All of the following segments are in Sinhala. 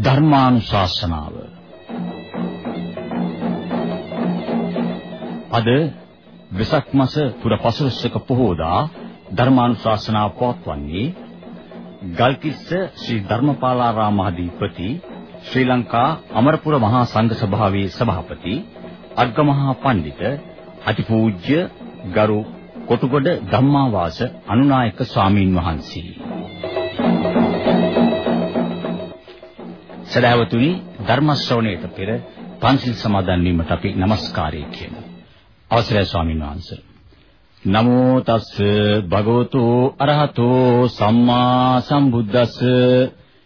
ධර්මානුශාසනාව. අද වෙසක් මාස පුර පසළොස්වක පොහෝදා ධර්මානුශාසනාව පවත්වන්නේ ගල්කිස්ස ශ්‍රී ධර්මපාලාරාමාධිපති ශ්‍රී ලංකා අමරපුර මහා සංඝ සභාවේ සභාපති අග්ගමහා පඬිත අතිපූජ්‍ය ගරු කොටුගොඩ ධම්මාවාස අනුනායක ස්වාමීන් වහන්සේ සදාවතුනි ධර්ම ශ්‍රවණයට පෙර පන්සිල් සමාදන් වීමට අපි নমස්කාරය කියමු. අවසරයි ස්වාමීන් වහන්සේ. නමෝ තස් භගවතු අරහතෝ සම්මා සම්බුද්දස්ස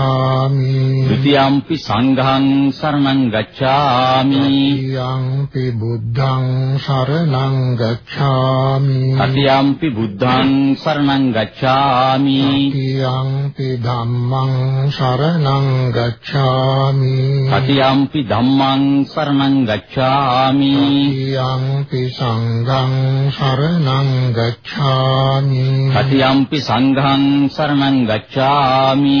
ဒ ුතියම්පි සංඝං සරණං ගච්ඡාමි යංපි බුද්ධං සරණං ගච්ඡාමි තතියම්පි බුද්ධං සරණං ගච්ඡාමි යංපි ධම්මං සරණං ගච්ඡාමි තතියම්පි ධම්මං සරණං ගච්ඡාමි යංපි සංඝං සංඝං සරණං ගච්ඡාමි සතියම්පි සංඝං සරණං ගච්ඡාමි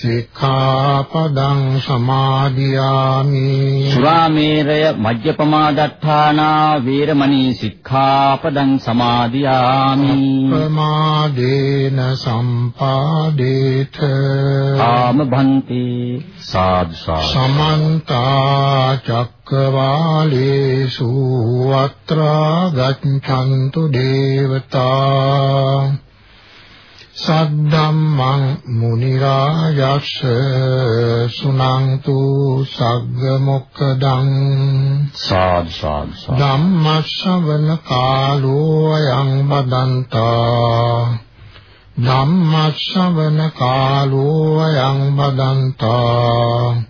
සික්ඛාපදං සමාදියාමි। සුරාමේරය මජ්ජපමාදට්ඨානා වේරමණී සික්ඛාපදං සමාදියාමි। ප්‍රමාදේන සම්පාදේත। ආම භන්ති සාදු। සමන්ත චක්කවාලේසු අත්‍රා ගච්ඡන්තු දේවතා සද්ධම්මං මුනි රාජස්ස සුනන්තු සග්ග මොක්කදං සාදු සාදු. ධම්ම ශ්‍රවණ කාලෝ අයං බදන්තා ධම්ම ශ්‍රවණ කාලෝ අයං බදන්තා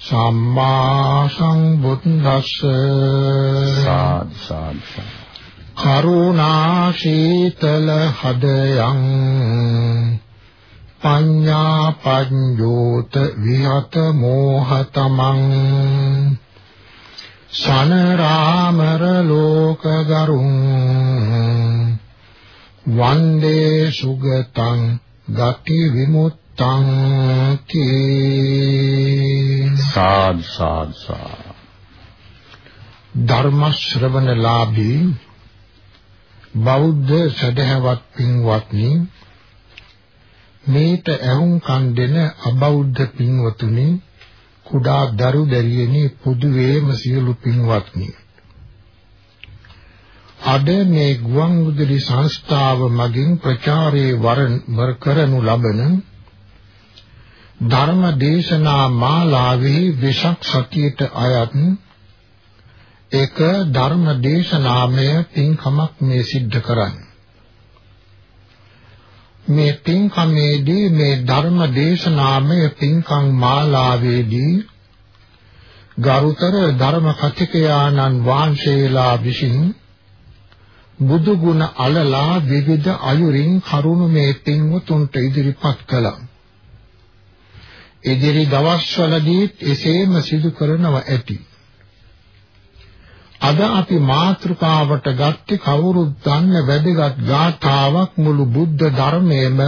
සම්මා සංබුද්දස්ස සාද් සාද්. කරුණා සීතල හදයන් පඤ්ඤා පඤ්ඤෝත විහත මෝහතමං සනරාමර ලෝක ගරුං වන්දේ සුගතං ගති විමුක්තං කී සාදු සාදු සාදු. ධර්ම ශ්‍රවණලාභී බෞද්ධ සදහවත් පින්වත්නි මේට ඇහුම් කන් දෙන අබෞද්ධ පින්වතුනි කුඩා දරු දැරියනි පුදුවේම සියලු පින්වත්නි. අද මේ ගුවන් විදුලි සංස්ථාව මගින් ප්‍රචාරයේ වර කරනු ලබන ධර්ම දේශනා මාලාවේ විශක් සතියට අයත් එක ධර්ම දේශනාමය පින්කමක් මේ සිද්ධ කරන්නේ මේ පින්කමේදී මේ ධර්ම දේශනාමය පින්කම් මාලාවේදී ගරුතර ධර්ම කතිකයාණන් වහන්සේලා විසින් බුදු ගුණ අලලා විවිධ අයුරින් කරුණ මේ පින්වතුන්ට ඉදිරිපත් කළා. ඉදිරි දවස්වලදී එසේම සිදු කරනවා ඇති. අද අපි මාතෘකාවට ගත්තේ කවුරුත් දන්න වැදගත් ගාථාවක් මුළු බුද්ධ ධර්මයේම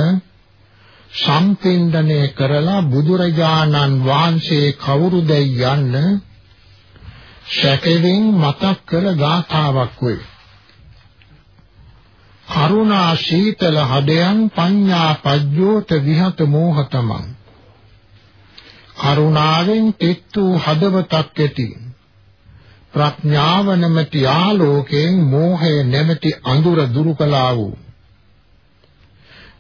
සම්පින්දණය කරලා බුදුරජාණන් වහන්සේ කවුරුදයි යන්න සැකෙමින් මතක් කළ ගාථාවක් වේ. කරුණා සීතල හදයන් පඤ්ඤා පජ්ජෝත විහත මෝහතමං කරුණාවෙන් තෙත් වූ හදවතක් ඇති. ප්‍රඥාව නැමැති ආලෝකයෙන් මෝහය නැමැති අඳුර දුරු කළා වූ.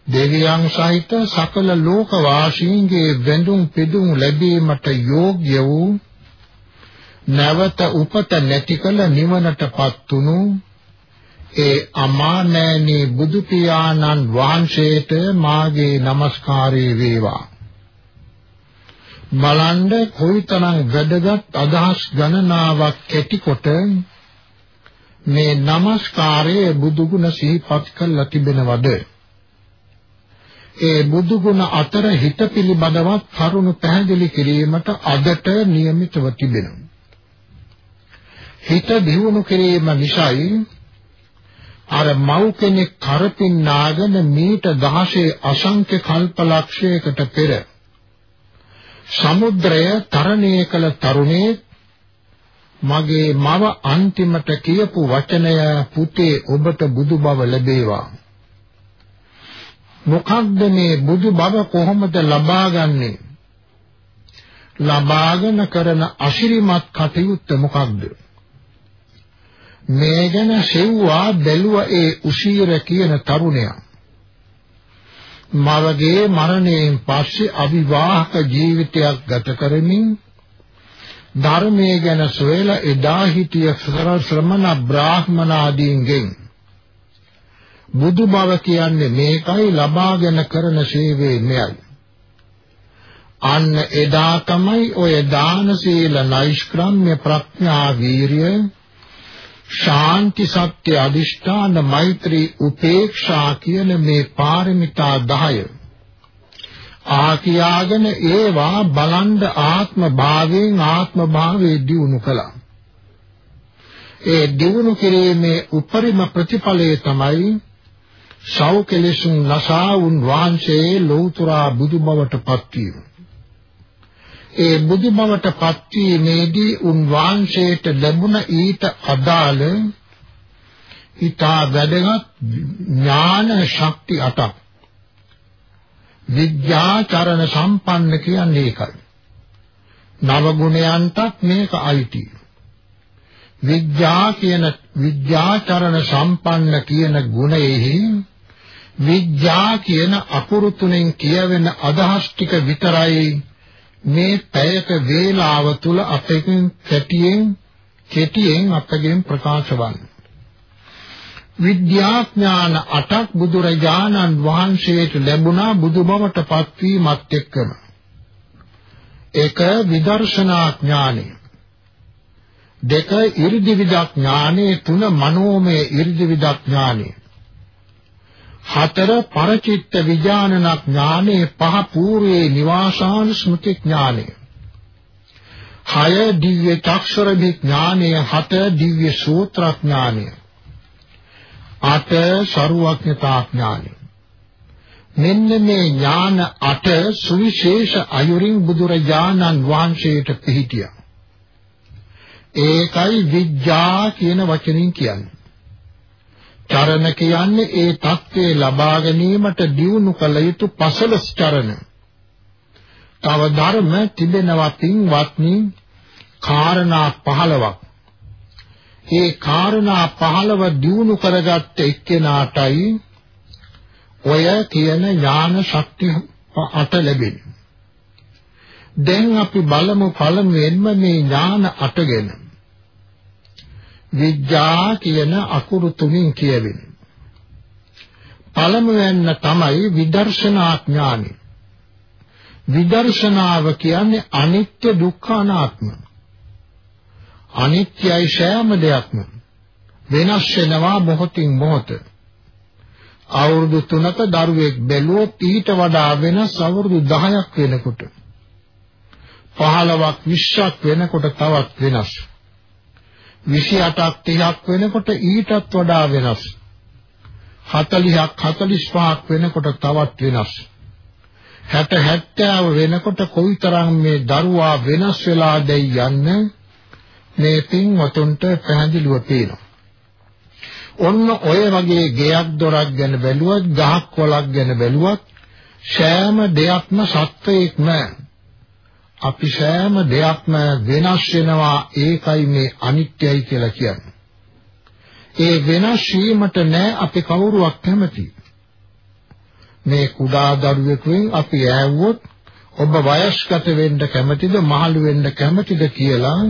දෙවියන් සහිත සකල ලෝක වාසීන්ගේ වැඳුම් පිදුම් ලැබීමට යෝග්‍ය වූ නැවත උපත නැති කල නිවනටපත් තුණු ඒ අමානෑනී බුදු පියාණන් වහන්සේට මාගේ নমස්කාරය වේවා. බලන්න කොයිතරම් වැදගත් අදහස් ගණනාවක් කැටිකොට මේ নমස්කාරයේ බුදුගුණ සිහිපත් කරලා තිබෙනවද ඒ බුදුගුණ අතර හිත පිළිබඳවත් කරුණු පැහැදිලි කිරීමට අදට નિયમિતව තිබෙනවා. හිත දියුණු කිරීම නිසායි අර මව් කෙනෙක් කරපින්නාගෙන මීට 16 අසංඛ්‍ය කල්පලක්ෂයකට පෙර සමුද්‍රය තරණය කළ තරුණේ මගේ මව අන්තිමට කියපු වචනය පුතේ ඔබට බුදු බව ලැබේවා. මොකක්ද මේ බුදු බව කොහොමද ලබාගන්නේ ලබාගෙන කරන අශිරිමත් කටයුත්ත මොකක්ද? මේ ගැන සෙව්වා බැලුව ඒ උශීර කියන තරුණයා. මවගේ මරණයෙන් පස්සේ අවිවාහක ජීවිතයක් ගත කරමින් ධර්මයේ ගැන සොයලා එදා හිටිය ශ්‍රමණ බ්‍රාහ්මණ ආදීන්ගෙන් බුදු බව කියන්නේ මේකයි ලබාගෙන කරන සේවය මෙයයි. අන්න එදා තමයි ඔය දාන සීල නෛෂ්ක්‍රම්‍ය ප්‍රඥා වීරිය ශාන්ති සත්‍ය අදිෂ්ඨාන මෛත්‍රී උපේක්ෂා කියන මේ පාරමිතා 10 ආ කියාගෙන ඒවා බලන්ඩ ආත්ම භාවයෙන් ආත්ම භාවයේ දියුණු කළා. ඒ දියුණු කිරීමේ උපරිම ප්‍රතිඵලය තමයි ශෞකලෙසුන් නසාවුන් වහන්සේ ලෞතුරා බුදුබවට පත්වීම. ඒ බුදුබවට පත්වීමේදී උන්වහන්සේට ලැබුණ ඊට අදාළ ඊටා වැදගත් ඥාන ශක්ති අටක්. විද්‍යාචරණ සම්පන්න කියන්නේ ඒකයි. නව ගුණයන්ටත් මේක අයිති විද්‍යා කියන විද්‍යාචරණ සම්පන්න කියන ගුණයෙහි විද්‍යා කියන අකුරු තුනෙන් කියවෙන අදහස් ටික විතරයි මේ පැයක වේලාව තුල අපෙන් කැටියෙන් කෙටියෙන් අපගෙන් ප්‍රකාශ වන්න. විද්‍යාඥාන අටක් බුදුරජාණන් වහන්සේට ලැබුණා බුදුබවට පත්වීමත් එක්කම. එක විදර්ශනා ඥානය. දෙක 이르දි විදක් ඥානෙ තුන මනෝමය 이르දි විදක් ඥානෙ හතර පරචිත්ත විඥානනක් ඥානේ පහ పూర్වේ නිවාසාන ස්මෘති ඥානය. හය දිව්‍ය චක්ෂර විඥානය හත දිව්‍ය සූත්‍ර ඥානය. අට ਸਰුවඥතා ඥානය. මෙන්න මේ ඥාන අට සුවිශේෂ අයුරින් බුදුරජාණන් වහන්සේට පිහිටියා. ඒකයි විඥා කියන වචنين කියන්නේ. චරණ කියන්නේ ඒ தත්ත්වේ ලබා ගැනීමට දියුණු කළ යුතු පසළොස් චරණ. තව ධර්ම තිබෙනවා පින්වත්නි කාරණා 15ක්. ඒ කාරණා 15 දියුණු කරගත්ත එක්කෙනාටයි ඔය කියන ඥාන ශක්තිය අට ලැබෙන්නේ. දැන් අපි බලමු පළමුවෙන්ම මේ ඥාන අට විජ්ජා කියන අකුරු තුنين කියවෙන්නේ. පළමුවෙන්න තමයි විදර්ශනාඥානෙ. විදර්ශනාව කියන්නේ අනිත්‍ය දුක්ඛ අනාත්ම. අනිත්‍යයි සෑම දෙයක්ම වෙනස් වෙනවා මොහොතින් මොහොත. අවුරුදු 3ක දරුවෙක් බැලුවොත් ඊට වඩා වෙනස් අවුරුදු 10ක් වෙනකොට 15ක් 20ක් වෙනකොට තවත් වෙනස්. 28ක් 30ක් වෙනකොට ඊටත් වඩා වෙනස් 40ක් 45ක් වෙනකොට තවත් වෙනස් 60 70 වෙනකොට කොයිතරම් මේ දරුවා වෙනස් වෙලාද යන්න මේ පින්වතුන්ට පැහැදිලිව පේනවා. ඔන්න ඔය වගේ ගෙයක් දොරක් ගැන බැලුවත් ගහක් කොළක් ගැන බැලුවත් සෑම දෙයක්ම සත්‍යයක්ම අපි සෑම දෙයක්ම වෙනස් වෙනවා ඒකයි මේ අනිත්‍යයි කියලා කියන්නේ. ඒ වෙනස් වීමට නෑ අපි කවුරුවක් කැමති. මේ කුඩා දරුවෙකුෙන් අපි ඈවුවොත් ඔබ වයස්ගත වෙන්න කැමතිද මහලු වෙන්න කැමතිද කියලා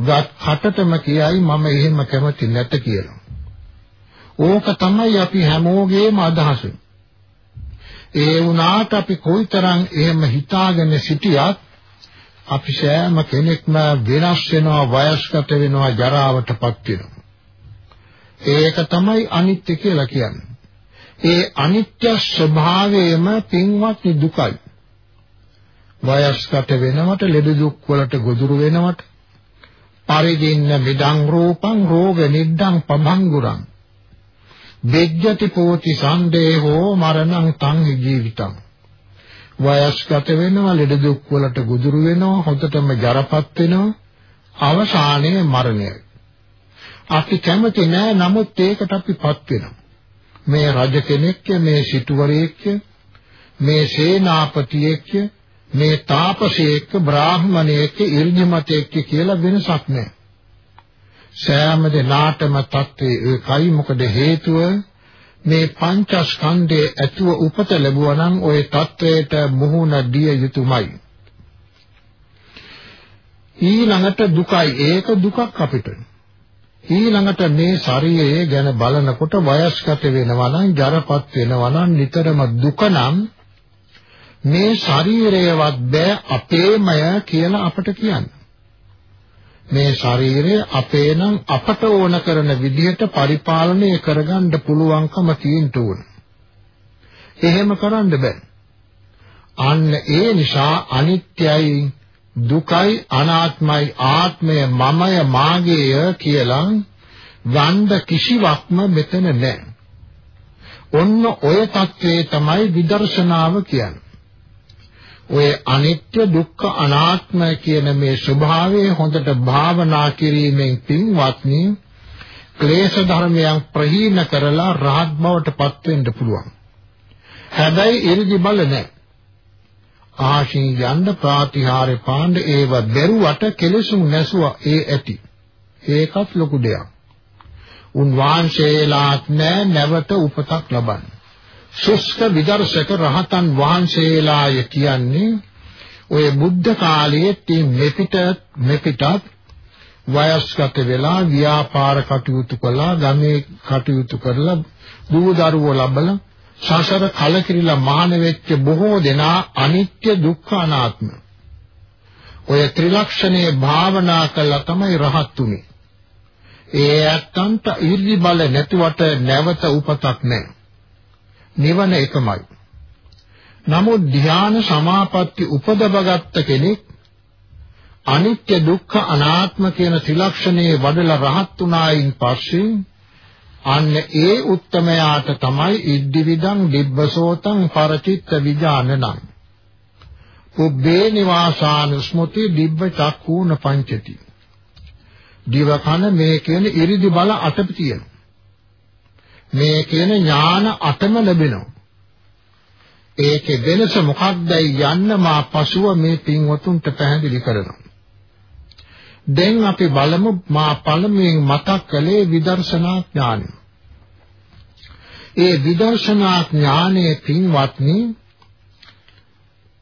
වත් කටටම කියයි මම එහෙම කැමති නැත කියලා. ඕක තමයි අපි හැමෝගේම අදහස. ඒ වුණාට අපි කොයිතරම් එහෙම හිතාගෙන සිටියත් අපි සෑම කෙනෙක්ම වෙනස් වෙනවා වයස්ගත වෙනවා ජරාවටපත් වෙනවා. ඒක තමයි අනිත්‍ය කියලා කියන්නේ. ඒ අනිත්‍ය ස්වභාවයම පින්වත් දුකයි. වයස්ගත වෙනවට ලෙඩ දුක් වලට ගොදුරු වෙනවට පරිදින්න මිදං රූපං රෝග නිද්දං පභංගුරං වෙජ්ජති පෝති සන්දේහෝ මරණං තං ජීවිතං වයස්ගත වෙනවා ලෙඩ දුක් වලට ගුදුරු වෙනවා හොඳටම ජරපත් වෙනවා. අවසානයේ මරණයයි අපි කැමති නෑ නමුත් ඒකට අපිපත් වෙනවා. මේ රජ කෙනෙක්ය මේ සිටුවරයෙක්ය මේ සේනාපතියෙක්ය මේ තාපසයෙක් බ්‍රාහ්මණයෙක් ඉර්ධිමතයෙක් කියලා වෙනසක් නැහැ. සෑම දෙනාටම தત્ත්වයේ ඒකයි. මොකද හේතුව? මේ පංචස්කන්ධයේ ඇතුව උපත ලැබුවා නම් ওই தത്വයට මුහුණ දිය යුතුමයි. ඊළඟට දුකයි ඒක දුකක් අපිට. ඊළඟට මේ ශරීරය ගැන බලනකොට වයස්ගත වෙනවා නම් ජරපත් වෙනවා නම් නිතරම දුක නම් මේ ශරීරයවත් බෑ අපේමය කියලා අපට කියන්නේ. මේ ශරීරය අපේ නම් අපට ඕන කරන විදිහට පරිපාලනය කරගන්න පුළුවන්කම තියෙන්න ඕන. එහෙම කරන්න බෑ. අන්න ඒ නිසා අනිත්‍යයි දුකයි අනාත්මයි ආත්මය මමය මාගේය කියලා වන්ද කිසිවක්ම මෙතන නැහැ. ඔන්න ඔය தત્ත්වයේ තමයි විදර්ශනාව කියන්නේ. ඔය අනිත්‍ය දුක්ඛ අනාත්ම කියන මේ ස්වභාවය හොඳට භාවනා කිරීමෙන් පින්වත්නි ක්ලේශ ධර්මයන් ප්‍රහීන කරලා රහත් බවට පත් වෙන්න පුළුවන්. හැබැයි ඉරිදි බල නැහැ. ආශී යන්න ප්‍රාතිහාර්ය පාණ්ඩ ඒව බැරුවට කෙලෙසුන් නැසුවා ඒ ඇති. ඒකත් ලොකු දෙයක්. උන් වහන්සේලාත් නැ නැවත උපතක් ලබන්නේ. ශුෂ්ක විදර්ශක රහතන් වහන්සේලාය කියන්නේ ඔය බුද්ධ කාලයේ තින් මෙපිට මෙපිටත් වයස්ගත වෙලා ව්‍යාපාර කටයුතු කළා ගමේ කටයුතු කරලා දූ දරුවෝ ලබලා සසර කලකිරිලා මහාන වෙච්ච බොහෝ දෙනා අනිත්‍ය දුක්ඛ අනාත්ම. ඔය ත්‍රිලක්ෂණයේ භාවනා කළා තමයි රහත් උනේ. ඒ ඇත්තන්ට ඊර්ති බල නැතුවට නැවත උපතක් නැහැ. නිවන එකමයි. නමුත් ධ්‍යාන සමාපatti උපදවගත්ත කෙනෙක් අනිත්‍ය දුක්ඛ අනාත්ම කියන ත්‍රිලක්ෂණයේ වඩලා රහත් උනායින් පස්සේ අන්න ඒ උත්තමයාට තමයි ඉද්දිවිදං දිබ්බසෝතං පරචිත්ත විජානනං. පුබ්බේ නිවාසාන ස්මෘති දිබ්බ චක්කූන පංචති. දිවකන මේ කියන ඉරිදි බල අටප තියෙනවා මේ කියන ඥාන අටම ලැබෙනවා ඒකේ වෙනස මොකක්දයි යන්න මා පසුව මේ පින්වතුන්ට පැහැදිලි කරනවා දැන් අපි බලමු මා පළමුවෙන් මතක් කළේ විදර්ශනා ඥානය. ඒ විදර්ශනා ඥානයේ පින්වත්නි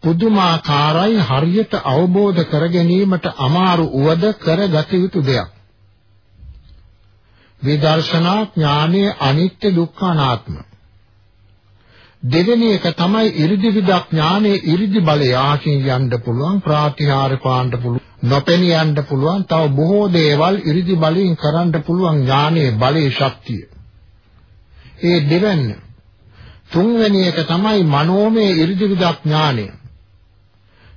පුදුමාකාරයි හරියට අවබෝධ කර ගැනීමට අමාරු උවද කරගත යුතු දෙයක්. විදර්ශනා ඥානයේ අනිත්‍ය දුක්ඛ අනාත්ම. දෙවෙනි එක තමයි ඉරිදි විදඥානයේ ඉරිදි බලය ආකින් යන්න පුළුවන් ප්‍රාතිහාර පාන්න පුළුවන් නොපෙනී යන්න පුළුවන් තව බොහෝ දේවල් ඉරිදි බලයෙන් කරන්න පුළුවන් ඥානයේ බලයේ ශක්තිය. ඒ දෙවැන්න තුන්වෙනි එක තමයි මනෝමය ඉරිදි විදඥානය.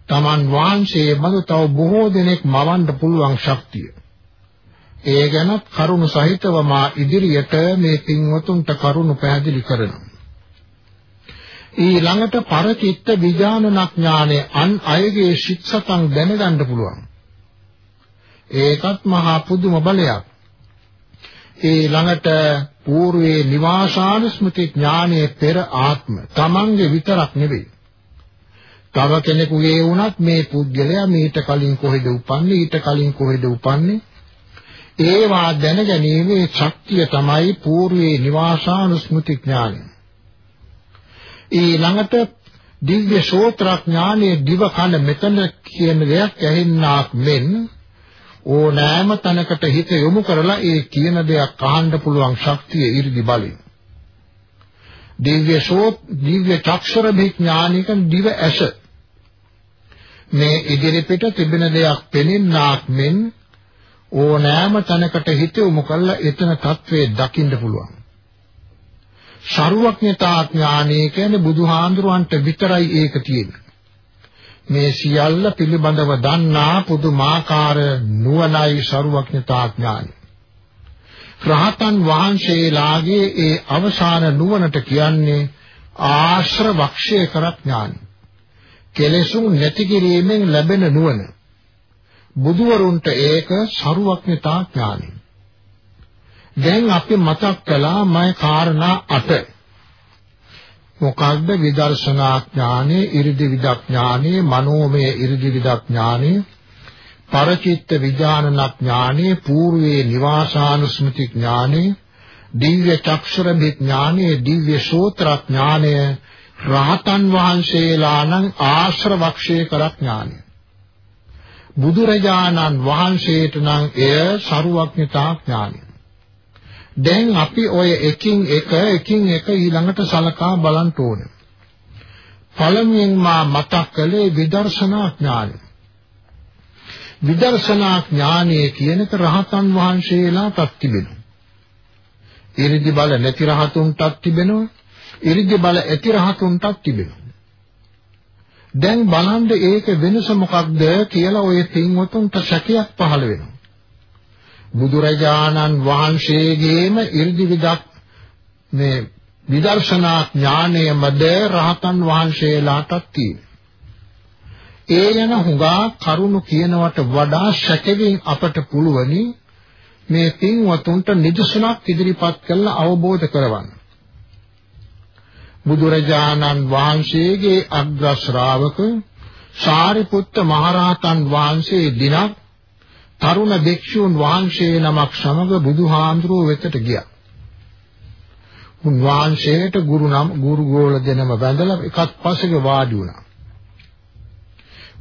Taman වහන්සේ බඳු තව බොහෝ දෙනෙක් මවන්න පුළුවන් ශක්තිය. ඒ ගැන කරුණ සහිතව මා ඉදිරියට මේ පින්වතුන්ට කරුණ පැහැදිලි කරනවා. ඊළඟට පරචිත්ත විඥාන ඥානය අන් අයගේ ශික්ෂතන් දැනගන්න පුළුවන්. ඒකත් මහා පුදුම බලයක්. ඒ ළඟට పూర్වේ නිවාසාන ස්මෘති ඥානයේ පෙර ආත්ම තමන්ගේ විතරක් නෙවෙයි. තව කෙනෙකුගේ වුණත් මේ පුද්ගලයා මීට කලින් කොහෙද උපන්නේ ඊට කලින් කොහෙද උපන්නේ ඒවා දැන ගැනීමේ ශක්තිය තමයි పూర్වයේ නිවාසානුස්මෘති ඥානය. ඊළඟට දිව්‍ය ශෝත්‍රඥානයේ දිව කන මෙතන කියන දෙයක් ඇහෙන්නාක් මෙන් ඕනෑම තැනකට හිත යොමු කරලා ඒ කියන දෙයක් අහන්න පුළුවන් ශක්තිය 이르දි බලෙන්. දිව්‍ය ශෝත් දිව්‍ය චක්ෂර විඥානික දිව ඇස මේ ඉදිරිපිට තිබෙන දෙයක් පෙනෙන්නාක් මෙන් ඕනෑම තැනකට හිත යොමු කළා එතන தત્ත්වයේ දකින්න පුළුවන්. ਸਰුවඥතා ඥානය කියන්නේ බුදුහාඳුරන්ට විතරයි ඒක තියෙන්නේ. මේ සියල්ල පිළිබඳව දන්නා පුදුමාකාර නුවණයි ਸਰුවඥතා ඥානය. රහතන් වහන්සේලාගේ ඒ අවසාන නුවණට කියන්නේ ආශ්‍රවක්ෂය කරඥාන. කෙලෙසුන් නැති කිරීමෙන් ලැබෙන නුවණ. බුදුවරුන්ට ඒක ਸਰුවක්නතා ඥානයි. දැන් අපි මතක් කළා මය කාරණා අට. මොකක්ද විදර්ශනා ඥානෙ, 이르දි විදඥානෙ, මනෝමය 이르දි විදඥානෙ, පරචිත්ත විඥාන ඥානෙ, పూర్වේ නිවාසානුස්මති ඥානෙ, දිව්‍ය චක්ෂර විඥානෙ, දිව්‍ය සෝත්‍ර ඥානය, රහතන් වහන්සේලානම් ආශ්‍රවක්ෂේ කර ඥානය. බුදුරජාණන් වහන්සේට නම් එය ਸਰුවඥතා ඥානය. දැන් අපි ඔය එකින් එක එකින් එක ඊළඟට සලකා බලන්න ඕනේ. පළමුවෙන් මා මතක් කළේ විදර්ශනා ඥානය. විදර්ශනා ඥානය කියනක රහතන් වහන්සේලාටත් තිබෙනවා. ඉරිදි බල නැති රහතුන්ටත් තිබෙනවා. ඉරිදි බල ඇති රහතුන්ටත් තිබෙනවා. දැන් බලන්න ඒක වෙනස මොකක්ද කියලා ඔය පින්වතුන්ට සැකයක් පහළ වෙනවා. බුදුරජාණන් වහන්සේගේම 이르දි විදක් මේ විදර්ශනා ඥානය මැද රහතන් වහන්සේලාටත් තියෙනවා. ඒ යන හුඟා කරුණු කියනවට වඩා සැකෙමින් අපට පුළුවනි මේ පින්වතුන්ට නිදසුනක් ඉදිරිපත් කරලා අවබෝධ කරවන්න. බුදුරජාණන් වහන්සේගේ අග්‍ර ශ්‍රාවක සාරිපුත්ත මහරහතන් වහන්සේ දිනක් තරුණ භික්ෂූන් වහන්සේ නමක් සමග බුදුහාඳුරුව වෙතට ගියා. උන්වහන්සේට ගුරු නම් ගුරු ගෝල දෙනම වැඳලා එකත් පස්සේ වාඩි වුණා.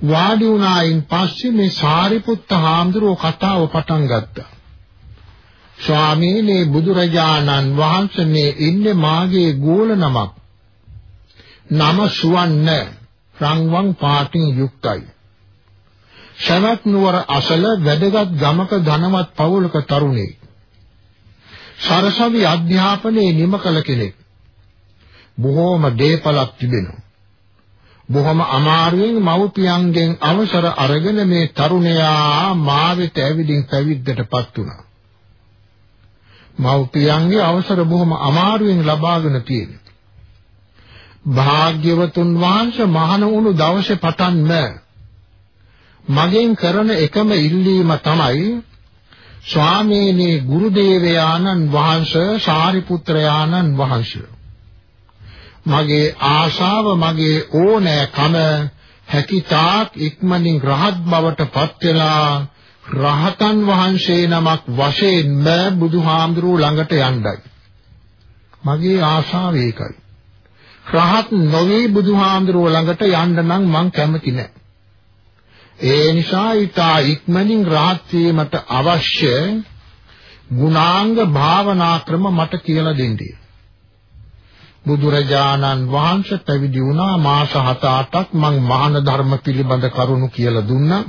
වාඩි වුණායින් පස්සේ මේ සාරිපුත්ත හාමුදුරුවෝ කතාව පටන් ගත්තා. ස්වාමීනි බුදුරජාණන් වහන්සේ මේ ඉන්නේ මාගේ ගෝල නමක්. නම සුවන්න රංවන් පාටින් යුක්තයි. සවැත් නුවර අසල වැදගත් ගමක ධනවත් පවුලක තරුණයෙක්. සරසවි අධ්‍යාපනයේ නිම කළ කෙනෙක්. බොහෝම දේපලක් තිබෙනවා. බොහොම අමාරුවෙන් මව්පියන්ගෙන් අවසර අරගෙන මේ තරුණයා මා වෙත ඇවිදින් පැවිද්දටපත් වුණා. මව්පියන්ගේ අවසර බොහොම අමාරුවෙන් ලබාගෙන තියෙනවා. භාග්‍යවතුන් වහන්සේ මහණ වුණු දවසේ පටන්ම මගෙන් කරන එකම ඉල්ලීම තමයි ස්වාමීනි ගුරු දේවයානන් වහන්සේ සාරිපුත්‍රයානන් වහන්සේ මගේ ආශාව මගේ ඕනෑකම හැකිතාක් ඉක්මනින් රහත් බවට පත් වෙලා රහතන් වහන්සේ නමක් වශයෙන්ම බුදුහාමුදුරුවෝ ළඟට යන්නයි. මගේ ආශාව ඒකයි. රහත් නොවේ බුදුහාමුදුරුවෝ ළඟට යන්න නම් මං කැමති නැහැ. ඒ නිසා ඊටා ඉක්මනින් රහත් වීමට අවශ්‍ය ගුණාංග භාවනා ක්‍රම මට කියලා දෙන්නේ. බුදුරජාණන් වහන්සේ පැවිදි වුණා මාස 7-8ක් මං මහාන ධර්ම පිළිබඳ කරුණු කියලා දුන්නා.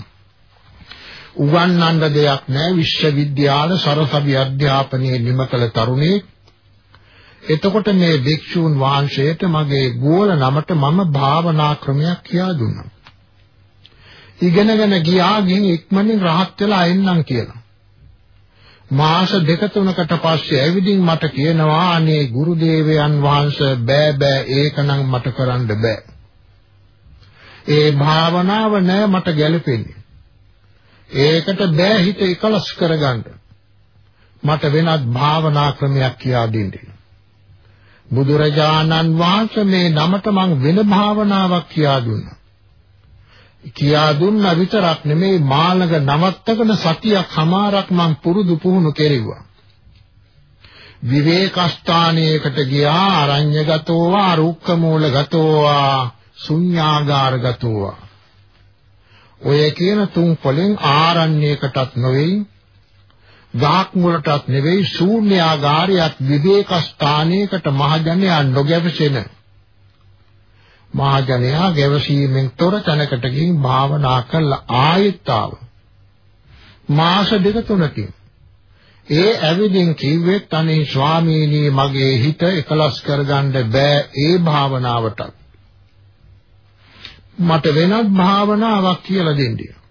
උගන්වන්න දෙයක් නැහැ විශ්වවිද්‍යාල සරසවි අධ්‍යාපනයේ නිම කළ තරුණේ. එතකොට මේ භික්ෂූන් වහන්සේට මගේ ගෝල නමට මම භාවනා ක්‍රමයක් කියා දුන්නා. ඉගෙනගෙන ගියා ගින් ඉක්මනින් රහත් වෙලා එන්නම් කියලා. මාස දෙක තුනකට පස්සේ ඇවිදින් මට කියනවා අනේ ගුරු දේවයන් වහන්සේ බෑ බෑ ඒකනම් මට කරන්න බෑ. ඒ භාවනාව නෑ මට ගැලපෙන්නේ. ඒකට බෑ හිත එකලස් කරගන්න. මට වෙනත් භාවනා ක්‍රමයක් කියා දෙන්න. බුදුරජාණන් වහන්සේ මේ නමට මං වෙන භාවනාවක් කියා දුන්නා. කියා දුන්න විතරක් නෙමේ මාළඟ නවත්තගෙන සතියක් හමාරක් මං පුරුදු පුහුණු කෙරෙව්වා. විවේකස්ථානයකට ගියා අරඤ්‍යගතෝවා රුක්කමූලගතෝවා ශුඤ්ඤාගාරගතෝවා ඔය කියන තුන් පොලෙන් ආරණ්‍යයකටත් නොවේයි ගාක් මුලටත් නෙවෙයි ශූන්‍යාගාරයක් විවේක ස්ථානයකට මහජනයා නොගැවසෙන. මහජනයා ගැවසීමෙන් තොර තැනකට ගිහින් භාවනා කරලා ආයෙත් මාස දෙක තුනකින්. ඒ ඇවිදින් කිව්වෙත් අනේ ස්වාමීනි මගේ හිත එකලස් කරගන්න බෑ ඒ භාවනාවට මට වෙනත් භාවනාවක් කියලා දෙන්නේ.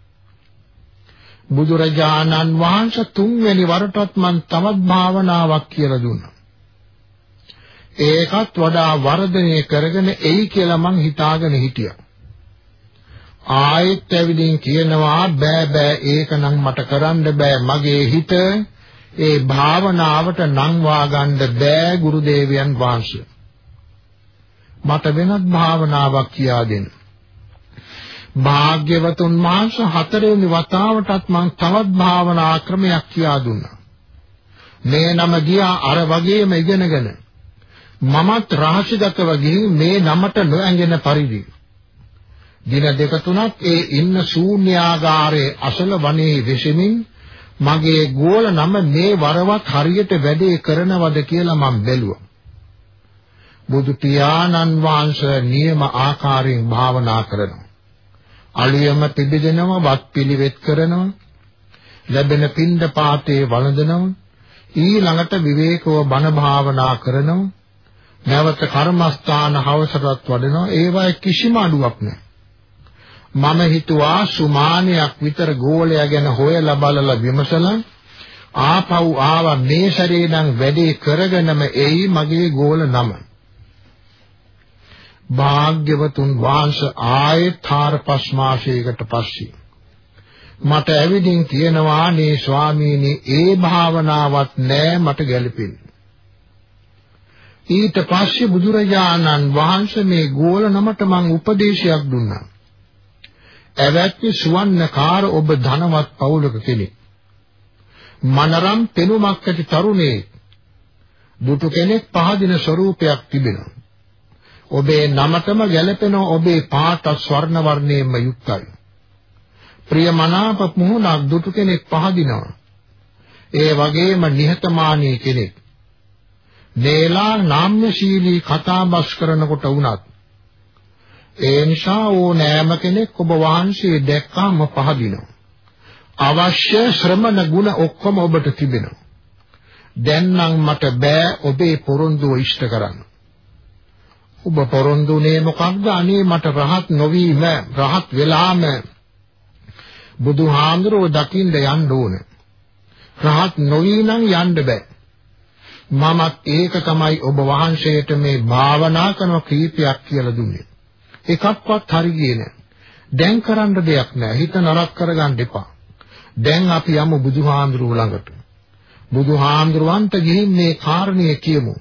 බුදුරජාණන් වහන්සේ තුන්වෙනි වරටත් මම තවත් භාවනාවක් කියලා දුන්නා ඒකත් වඩා වර්ධනය කරගෙන එයි කියලා මං හිතාගෙන හිටියා. ආයෙත් ඇවිදින් කියනවා බෑ බෑ ඒක නම් මට කරන්න බෑ මගේ හිත ඒ භාවනාවට නංවා ගන්න බෑ ගුරු දේවයන් වහන්සේ. මට වෙනත් භාවනාවක් කියා දෙන්න. භාග්‍යවතුන් වහන්සේ හතරවෙනි වතාවටත් මං තවත් භාවනා ක්‍රමයක් කියා දුන්නා. මේ නම ගියා අර වගේම ඉගෙනගෙන මමත් රහසිගතව ගිහින් මේ නමට නොඇඟෙන පරිදි දින දෙක තුනක් ඒ ඉන්න ශූන්‍යාගාරයේ අසල වනයේ වෙසෙමින් මගේ ගෝල නම මේ වරවත් හරියට වැඩේ කරනවද කියලා මම බැලුවා. බුදු පියාණන් වහන්සේ නියම ආකාරයෙන් භාවනා කරනවා. අලියම පිබිදෙනව වත් පිළිවෙත් කරනවා. ලැබෙන පින්ඳ පාතේ වළඳනවා. ඊළඟට විවේකව බණ භාවනා කරනවා. නැවත කර්මස්ථාන හවසටත් වඩනවා ඒවයි කිසිම අඩුවක් නැහැ මම හිතුවා සුමානයක් විතර ගෝලයා ගැන හොයලා බලලා විමසලා ආපහු ආවා මේ ශරීරේ නම් වැඩේ කරගෙනම එයි මගේ ගෝල නම භාග්‍යවතුන් වහන්සේ ආයෙත් හාර පස් මාසයකට පස්සේ මට ඇවිදින් කියනවා නේ ස්වාමීනි ඒ භාවනාවක් නෑ මට ගැලපෙන්නේ ඊට පස්සේ බුදුරජාණන් වහන්සේ මේ ගෝල නමට මං උපදේශයක් දුන්නා. ඇවැත්නි සුවන්නකාර ඔබ ධනවත් පවුලක කෙනෙක්. මනරම් පෙනුමක් ඇති තරුණේ දුටු කෙනෙක් පහදින ස්වරූපයක් තිබෙනවා. ඔබේ නමතම ගැළපෙන ඔබේ පාට ස්වර්ණ වර්ණයෙන්ම යුක්තයි. ප්‍රියමනාප මුහුණක් දුටු කෙනෙක් පහදිනවා. ඒ වගේම නිහතමානී කෙනෙක්. දේලා නාම්‍යශීලී කතාබස් කරනකොට වුණත් ඒ නිසා ඕනෑම කෙනෙක් ඔබ වහන්සේ දැක්කාම පහදිනවා. අවශ්‍ය ශ්‍රමණ ගුණ ඔක්කොම ඔබට තිබෙනවා. දැන් නම් මට බෑ ඔබේ පොරොන්දුව ඉෂ්ට කරන්න. ඔබ පොරොන්දුනේ මොකක්ද? අනේ මට රහත් නොවීම, රහත් වෙලාම බුදුහාඳුරෝ දකින්න යන්න ඕන. රහත් නොවී නම් යන්න බෑ. මමත් ඒක තමයි ඔබ වහන්සේට මේ භාවනා කරන කීපයක් කියලා දුන්නේ. එකක්වත් හරි ගියේ නෑ. දැන් කරන්න දෙයක් නෑ. හිත නරක කරගන්න එපා. දැන් අපි යමු බුදුහාඳුරුව ළඟට. බුදුහාඳුරුවන්ට ගිහින් මේ කාරණය කියමු.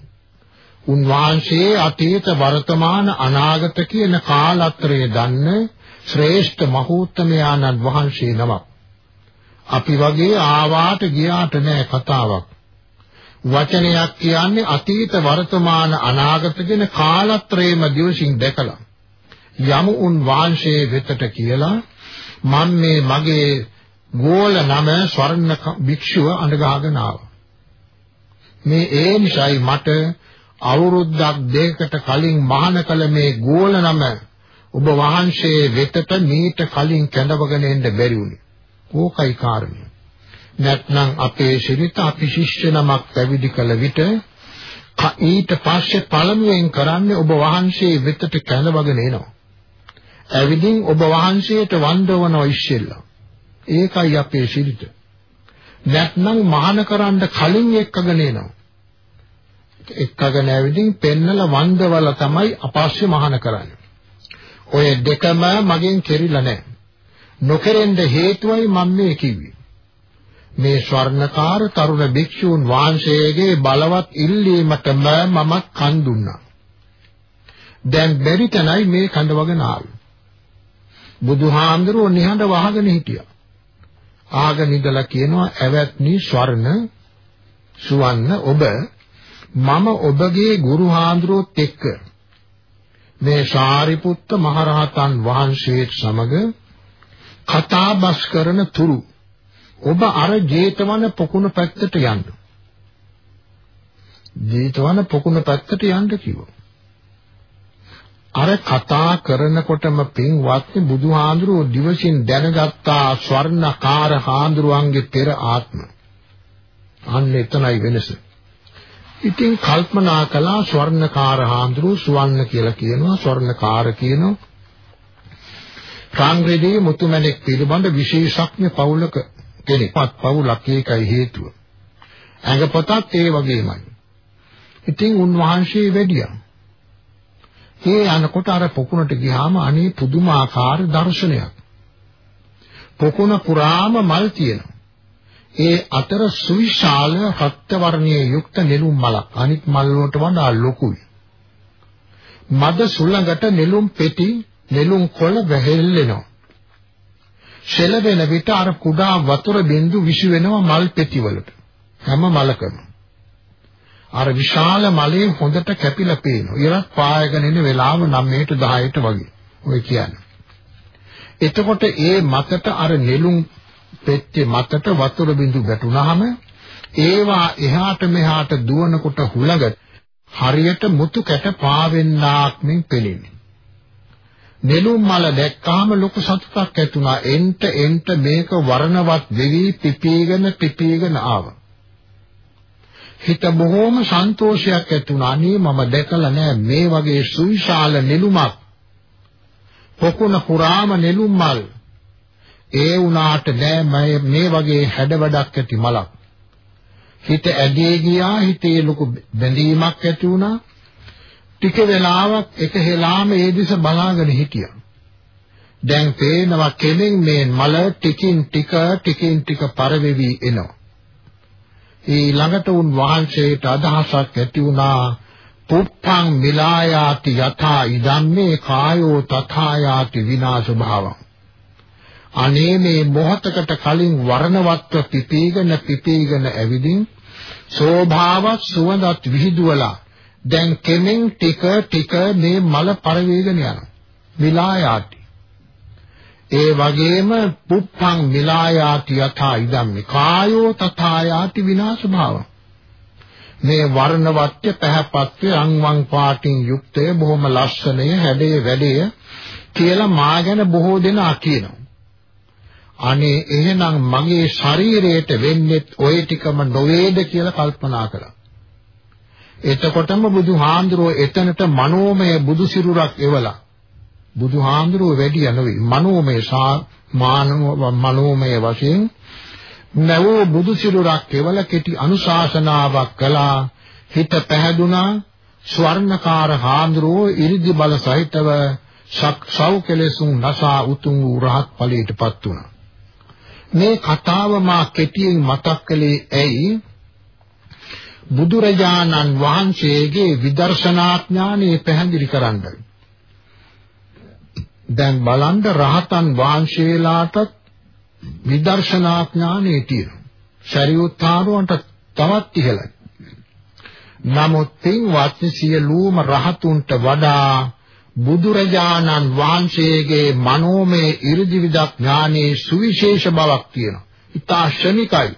උන්වහන්සේ අතීත වර්තමාන අනාගත කියන කාලත්‍රය දන්න ශ්‍රේෂ්ඨ මහෝත්තමයාණන් වහන්සේ නමක්. අපි වගේ ආවාට ගියාට නෑ කතාවක්. වචනයක් කියන්නේ අතීත වර්තමාන අනාගත කියන කාලත්‍රයේම දිවසින් දැකලා යමු උන් වහන්සේ වෙතට කියලා මම මේ මගේ ගෝල නම ස්වර්ණ භික්ෂුව අඳගාගෙන ආවා. මේ ඒ නිසායි මට අවුරුද්දක් දෙකකට කලින් මහාන කළ මේ ගෝල නම ඔබ වහන්සේ වෙතට මීට කලින් කැඳවගෙන එන්න බැරි වුණේ. ඕකයි කාරණය. නැත්නම් අපේ ශිරිත අපි ශිෂ්‍ය නමක් පැවිදි කළ විට ඊට පස්සේ පළමුවෙන් කරන්නේ ඔබ වහන්සේ වෙතට කැඳවගෙන එනවා. ඇවිදින් ඔබ වහන්සේට වන්දවනවා ඉස්සෙල්ලා. ඒකයි අපේ ශිරිත. නැත්නම් මහාන කරන්න කලින් එක්කගෙන එනවා. එක්කගෙන ඇවිදින් පෙන්නල වන්දවල තමයි අපස්සේ මහාන කරන්නේ. ඔය දෙකම මගෙන් කෙරිලා නැහැ. නොකරෙන්න හේතුවයි මම මේ කිව්වේ. මේ ස්වර්ණකාර තරුණ භික්ෂූන් වහන්සේගේ බලවත් ඉල්ලීමටම මම කන් දුන්නා. දැන් බැරි තැනයි මේ කඳවගෙන ආවේ. බුදුහාඳුරෝ නිහඬ වහගෙන හිටියා. ආගෙන ඉඳලා කියනවා ඇවැත්නි ස්වර්ණ සුවන්න ඔබ මම ඔබගේ ගුරු හාඳුරොත් එක්ක මේ සාරිපුත්ත මහරහතන් වහන්සේත් සමග කතාබස් කරන තුරු ඔබ අර ජේතවන පොකුණ පැත්තට යන්න. ජේතවන පොකුණ පැත්තට යන්න කිව්වා. අර කතා කරනකොටම පින්වත්නි බුදුහාඳුරෝ දිවසින් දැනගත්තා ස්වර්ණකාර හාඳුරුවන්ගේ පෙර ආත්ම. අන්න එතනයි වෙනස. ඉතින් කල්පනා කළා ස්වර්ණකාර හාඳුරුව සුවන්න කියලා කියනවා ස්වර්ණකාර කියනවා. කාංග්‍රේදී මුතුමැණික් පිළිබඳ විශේෂඥ පවුලක කෙනෙක්පත් පවුලක් ඒකයි හේතුව. ඇඟපතත් ඒ වගේමයි. ඉතින් උන්වහන්සේ වැඩියා. ඒ යනකොට අර පොකුණට ගියාම අනේ පුදුමාකාර දර්ශනයක්. පොකුණ පුරාම මල් තියෙනවා. ඒ අතර සුවිශාල රක්ත වර්ණයේ යුක්ත නෙළුම් මලක් අනිත් මල් වලට වඩා ලොකුයි. මද සුළඟට නෙළුම් පෙටි නෙළුම් කොළ වැහෙල්ලෙනවා. සෙලවෙන විට අර කුඩා වතුර බින්දු විසි වෙනවා මල් පෙටි වලට. හැම මලකම. අර විශාල මලේ හොඳට කැපිලා පේනවා. ඉරක් පායගෙන ඉන්න වෙලාව 9ට 10ට වගේ. ඔය කියන්නේ. එතකොට ඒ මතට අර නෙළුම් පෙට්ටේ මතට වතුර බිඳු වැටුනහම ඒවා එහාට මෙහාට දුවනකොට හුලඟ හරියට මුතු කැට පාවෙන්නාක් මෙන් පෙළෙන්නේ. නෙළුම් මල දැක්කාම ලොකු සතුටක් ඇති වුණා. එන්ට එන්ට මේක වර්ණවත් වෙවි පිපීගෙන පිපීගෙන ආවා. හිත බොහොම සන්තෝෂයක් ඇති වුණා. අනේ මම දැකලා නෑ මේ වගේ සුවිශාල නෙළුමක්. පොකුණ පුරාම නෙළුම් මල්. ඒ වුණාට නෑ මේ වගේ හැඩවඩක් ඇති මලක්. හිත ඇදී ගියා හිතේ ලොකු බැඳීමක් ඇති වුණා. ටික වෙලාවක් එක හෙලාම ඒ දිස බලාගෙන හිටියා. දැන් පේනවා කෙලින් මේ මල ටිකින් ටික ටිකින් ටික පරවෙවි එනවා. ඒ ළඟට උන් වහන්සේට අදහසක් ඇති වුණා පුත්තං මිලායාති යථා ඉදම්මේ කායෝ තථායාති විනාශ භාවං අනේ මේ මොහතකට කලින් වර්ණවත්ව පිපීගෙන පිපීගෙන ඇවිදින් සෝභාවත් සුවඳත් විහිදුවලා දැන් කෙමෙන් ටික ටික මේ මල පරිවේගන යනවා. මිලායාති ඒ වගේම පුප්පං මිලායාති යථා ඉදම්මි. කායෝ තථායාති විනාශ භාව. මේ වර්ණවත්ය පැහැපත්ය අංවං පාටින් යුක්තය බොහොම ලස්සනය හැඩේ වැඩේ කියලා මා ගැන බොහෝ දෙනා කියනවා. අනේ එහෙනම් මගේ ශරීරයට වෙන්නේ ওই ටිකම නොවේද කියලා කල්පනා කළා එතකොටම බුදුහාඳුරෝ එතනට මනෝමය බුදු සිරුරක් එවලා බුදුහාඳුරුව වැඩි යනවේ. මනෝමය මානව මනෝමය වශයෙන් නැවෝ බුදු සිරුරක් කෙවල කෙටි අනුශාසනාවක් කළා. හිත පැහැදුනා. ස්වර්ණකාර හාමුදුරුවෝ ඉරිදි බල සහිතව සව් කෙලෙසුන් නසා උතුම් වූ රහත් ඵලයටපත් වුණා. මේ කතාව මා කෙටියෙන් මතක් කළේ ඇයි? බුදුරජාණන් වහන්සේගේ විදර්ශනා ඥානෙ පැහැදිලි කරන්නයි. දැන් බලන්න රහතන් වහන්සේලාට විදර්ශනා ඥානෙ තියෙනවා. ශරීරෝත්ථාරවන්ට තවත් ඉහළයි. නමුත් පින්වත් සියලුම රහතුන්ට වඩා බුදුරජාණන් වහන්සේගේ මනෝමය 이르දිවිදක් ඥානයේ සුවිශේෂ බවක් තියෙනවා. ඊට ශනිකයි.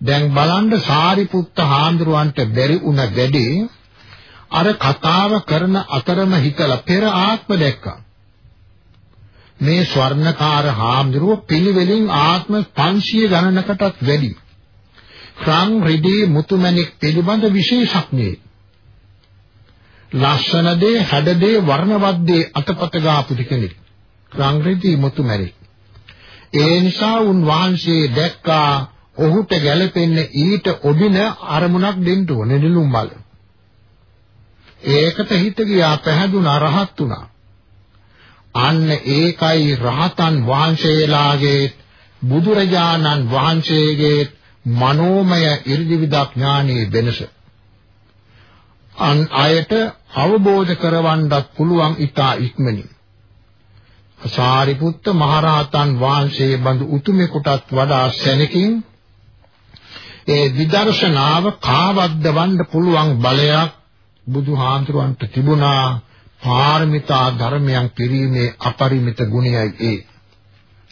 දැන් බලන්න සාරිපුත්ත හාමුදුරුවන්ට බැරි වුණ වැඩි අර කතාව කරන අතරම හිතලා පෙර ආත්ම දැක්කා. මේ ස්වර්ණකාර හාමුදුරුව පිළිවෙලින් ආත්ම 500 ගණනකටත් වැඩි. ක්‍රම් රිදී මුතුමැණික් පිළිබඳ විශේෂඥයෙක්. ලස්සන දේ, හැඩ දේ, වර්ණවත් දේ අතපත ගාපු කෙනෙක්. ක්‍රම් රිදී මුතුමැණික්. ඒ නිසා උන් වහන්සේ දැක්කා ඔහුට ගැළපෙන්නේ ඊට ඔදින අරමුණක් දෙන්න ඕනේ නිලුම් බල. ඒකට හිත ගියා පැහැදුනා රහත් වුණා. අන්න ඒකයි රහතන් වහන්සේලාගේ බුදුරජාණන් වහන්සේගේ මනෝමය 이르දිවිදක් ඥානයේ වෙනස. අන් අයට අවබෝධ කරවන්නත් පුළුවන් ඊටා ඉක්මනින්. සාරිපුත්ත මහරහතන් වහන්සේ බඳු උතුමෙකුටත් වඩා සැනකින් ඒ විදර්ශනාව කාවද්දවන්න පුළුවන් බලයක් බුදුහාඳුරන්ට තිබුණා පාරමිතා ධර්මයන් පිරීමේ අපරිමිත ගුණයයි ඒ.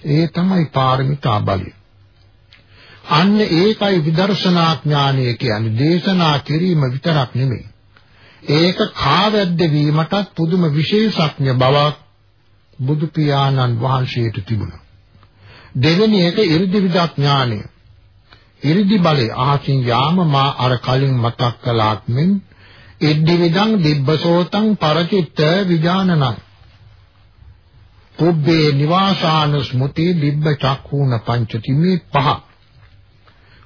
ඒ තමයි පාරමිතා බලය. අන්න ඒකයි විදර්ශනා ඥානය කියන්නේ දේශනා කිරීම විතරක් නෙමෙයි. ඒක කාවැද්ද වීමටත් පුදුම විශේෂඥ බවක් බුදු පියාණන් වහන්සේට තිබුණා. දෙවෙනි එක 이르දි විද්‍යාඥානය. 이르දි බලය අහසින් යාම මා අර කලින් මතක් කළාත් මෙන් ඉද්දි විදං දිබ්බසෝතං පරචිත්ත විඥානනං. පුබ්බේ නිවාසාන ස්මුති දිබ්බ චක්ඛුණ පංචති මේ පහ.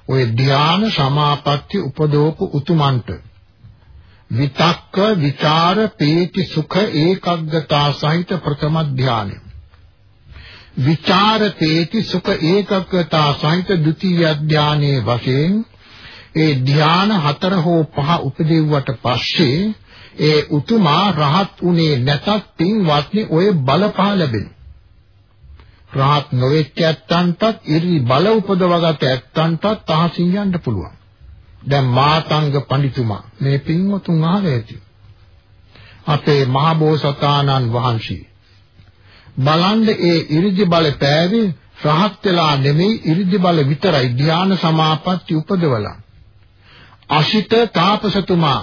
ඔය ධ්‍යාන සමාපatti උපදෝප උතුමන්ට විතක්ක විචාර පීති සුඛ ඒකග්ගතා සහිත ප්‍රථම ධ්‍යානය විචාර පීති සුඛ ඒකග්ගතා සහිත ဒုတိ ය ධ්‍යානයේ වශයෙන් ඒ ධ්‍යාන හතර හෝ පහ උපදෙව්වට පස්සේ ඒ උතුමා රහත් උනේ නැතත් පින්වත්නි ඔය බල පහ ලැබෙන. රහත් නොවෙච්ච ඇත්තන්ටත් ඉරි බල උපදවගත ඇත්තන්ටත් තහසින් යන්න පුළුවන්. දැන් මාතංග පඬිතුමා මේ පින්වතුන් අහලා ඇති. අපේ මහබෝසතාණන් වහන්සේ බලන්න ඒ ඉරිදි බල පෑවේ රහත් වෙලා නෙමෙයි ඉරිදි බල විතරයි ධ්‍යාන සමාපatti උපදවලා අශිත තාපසතුමා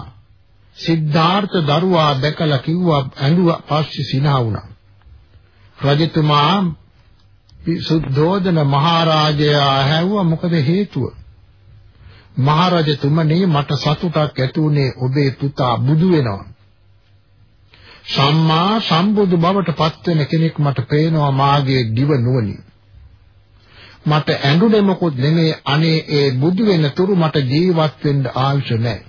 සිද්ධාර්ථ දරුවා දැකලා කිව්වා ඇඬුවා පස්සේ සිනා වුණා. රජතුමා සුද්ධෝදන මහරජයා ඇහැව්වා මොකද හේතුව? මහරජතුමනි මට සතුටක් ඇති උනේ ඔබේ පුතා බුදු වෙනවා. සම්මා සම්බුදු බවට පත් වෙන කෙනෙක් මට පේනවා මාගේ දිව නුවණින්. මට ඇඬුනේ මොකොත් නෙමේ අනේ ඒ බුදු වෙන තුරු මට ජීවත් වෙන්න ආයුෂ නැහැ.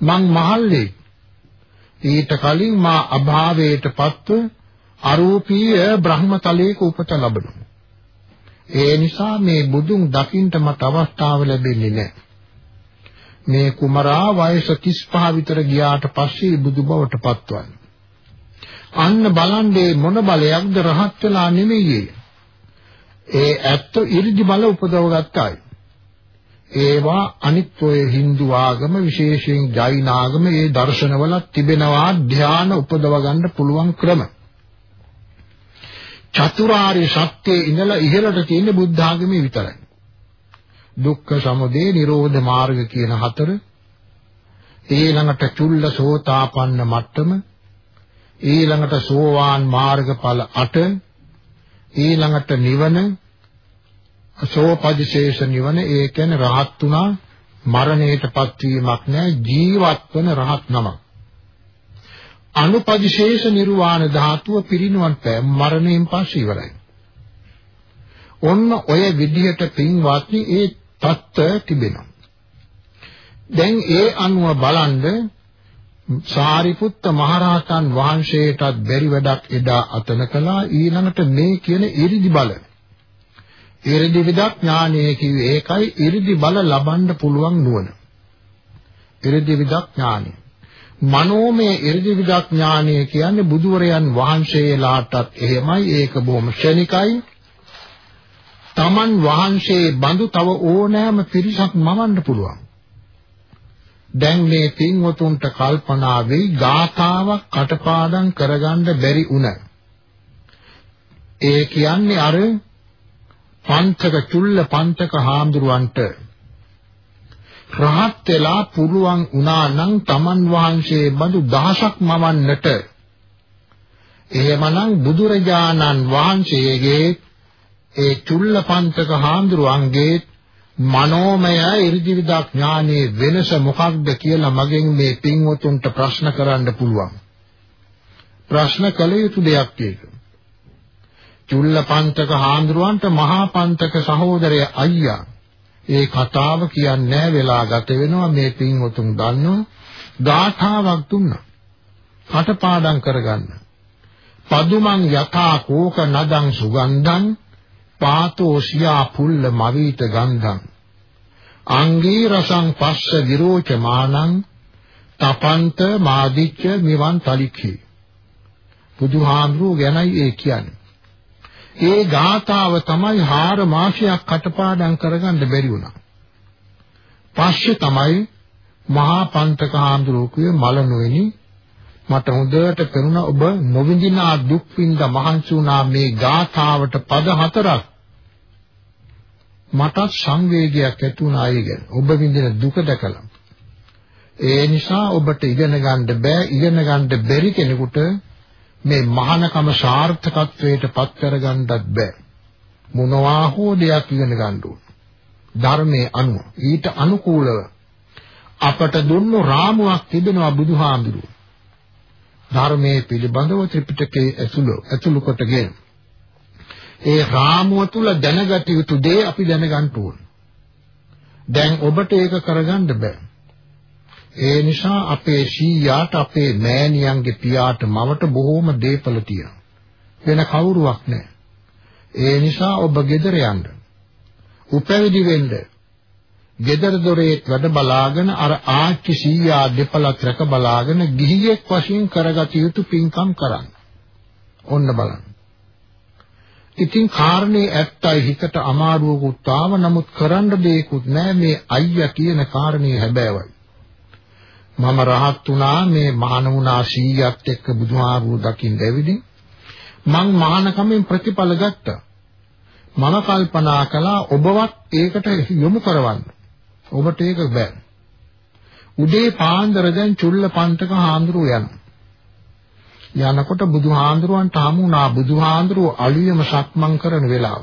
මං මහල්ලේ ඊට කලින් මා අභාවයටපත්ව අරූපීය බ්‍රහ්මතලයක උපත ලැබුණා. ඒ නිසා මේ බුදුන් දකින්න මට අවස්ථාව ලැබෙන්නේ නැහැ. මේ කුමරා වයස 35 විතර ගියාට පස්සේ බුදු බවට පත්වන්නේ. අන්න බලන්නේ මොන බලයක්ද රහත් වෙලා නෙමෙයි. ඒ ඇත්ත 이르දි බල උපදව ගත්තායි. ඒවා අනිත් ඔය Hindu ආගම විශේෂයෙන් ජෛන ආගම ඒ දර්ශනවල තිබෙනවා ධ්‍යාන උපදව ගන්න පුළුවන් ක්‍රම. චතුරාර්ය සත්‍යයේ ඉඳලා ඉහළට තියෙන බුද්ධ ආගමේ විතරයි. දුක්ඛ සමුදය නිරෝධ මාර්ග කියන හතර ඊළඟට චුල්ල සෝතාපන්න මට්ටම ඊළඟට සෝවාන් මාර්ගඵල 8 ඊළඟට නිවන සෝපදිශේෂ නිවන ඒ කියන්නේ රහත් උනා මරණයටපත් වීමක් නෑ ජීවත් වන රහත් නම. අනුපදිශේෂ නිර්වාණ ධාතුව පිරිනුවන් පෑ මරණයෙන් පස්සේ ඉවරයි. ඔන්න ඔය විදිහට පින්වත්නි ඒ தත්ත්වය තිබෙනවා. දැන් ඒ අනුව බලන්න සාරිපුත්ත මහරහතන් වහන්සේටත් බැරි වැඩක් එදා අතන කළා ඊළඟට මේ කියන ඉරිදි බල. ඉරිදි විදඥානය කිව්වේ ඒකයි ඉරිදි බල ලබන්න පුළුවන් නුවණ. ඉරිදි විදඥානය. මනෝමය ඉරිදි විදඥානය කියන්නේ බුදුවරයන් වහන්සේලාටත් එහෙමයි ඒක බොහොම ක්ෂණිකයි. Taman වහන්සේ බඳු තව ඕනෑම පිරිසක් මවන්න පුළුවන්. දැන් මේ පින්වතුන්ට කල්පනා වෙයි ගාථාවක් කටපාඩම් කරගන්න බැරි උන. ඒ කියන්නේ අර පංචක චුල්ල පංචක හාමුදුරුවන්ට රහත් වෙලා පුළුවන් වුණා නම් තමන් වහන්සේ බඳු දහසක් මවන්නට එහෙමනම් බුදුරජාණන් වහන්සේගේ ඒ චුල්ල පංචක හාමුදුරුවන්ගේ මනෝමය 이르දිවිදා ඥානයේ වෙනස මොකක්ද කියලා මගෙන් මේ පින්වතුන්ට ප්‍රශ්න කරන්න පුළුවන්. ප්‍රශ්න කළ යුතු දෙයක් ඒක. චුල්ල පන්තක හාමුදුරුවන්ට මහා පන්තක සහෝදරය අයියා ඒ කතාව කියන්නේ වෙලා ගත වෙනවා මේ පින්වතුන් දන්නෝ ගාථාවක් දුන්නා. කටපාඩම් කරගන්න. පදුමන් යථා කෝක නදං සුගන්ධං පාතෝ සියා පුල්ල මවිත ගන්ධං අංගී රසං පස්ස විරෝචමානං තපන්ත මාදිච්ච මෙවන් තලිඛි බුදුහාමුදුරුව ගැනයි ඒ කියන්නේ ඒ ගාතාව තමයි හාර මාසයක් කටපාඩම් කරගන්න බැරි වුණා. පස්සේ තමයි මහා පන්තක හාමුදුරුවෝ මල නොවෙනි. මට හොඳට පෙනුණා ඔබ නොවිඳිනා දුක් විඳ මහන්සි වුණා මේ ගාථාවට පද හතරක්. මට සංවේගයක් ඇති වුණා ඒ ගැන. ඔබ විඳින දුක දැකලා. ඒ නිසා ඔබට ඉගෙන ගන්න බෑ. ඉගෙන ගන්න බැරි කෙනෙකුට මේ මහානකම සාර්ථකත්වයට පත් කරගන්නත් බෑ. මොනවා හෝ දෙයක් ඉගෙන ගන්න ඕන. ධර්මයේ අනුව. ඊට අනුකූලව අපට දුන්නු රාමුවක් තිබෙනවා බුදුහාඳුරුවෝ. ධර්මයේ පිළිබඳව ත්‍රිපිටකයේ ඇතුළු ඇතුළු කොටගෙන. ඒ රාමුව තුල දැනගත යුතු දේ අපි දැනගන්න ඕන. දැන් ඔබට ඒක කරගන්න බෑ. ඒ නිසා අපේ සීයාට අපේ මෑණියන්ගේ පියාට මවට බොහෝම දේපල තියෙනවා. වෙන කවුරුවක් නැහැ. ඒ නිසා ඔබ ගෙදර යන්න. උපැවිදි වෙන්න. ගෙදර දොරේ වැඩ බලාගෙන අර ආච්චි සීයා දෙපළක් රැක බලාගෙන ගිහියෙක් වශයෙන් කරගත යුතු පින්කම් කරන්න. ඔන්න බලන්න. ඉතින් කාරණේ ඇත්තයි හිතට අමාරුවකුත් ආව නමුත් කරන්න දෙයක්වත් නැහැ මේ අයියා කියන කාරණේ හැබෑවයි. මම රහත් වුණා මේ මහාන වුණා සීයත් එක්ක බුදුහාමුදුරුවෝ දකින්න ඇවිදින් මං මහානකමෙන් ප්‍රතිඵල ගත්තා. මම කල්පනා කළා ඔබවත් ඒකට යොමු කරවන්න. ඔබට ඒක බෑ. උදේ පාන්දර දැන් චුල්ල පන්තක හාමුදුරුව යන. යනකොට බුදුහාමුදුරුවන්ට හමු වුණා බුදුහාමුදුරුව අලියම සක්මන් කරන වෙලාව.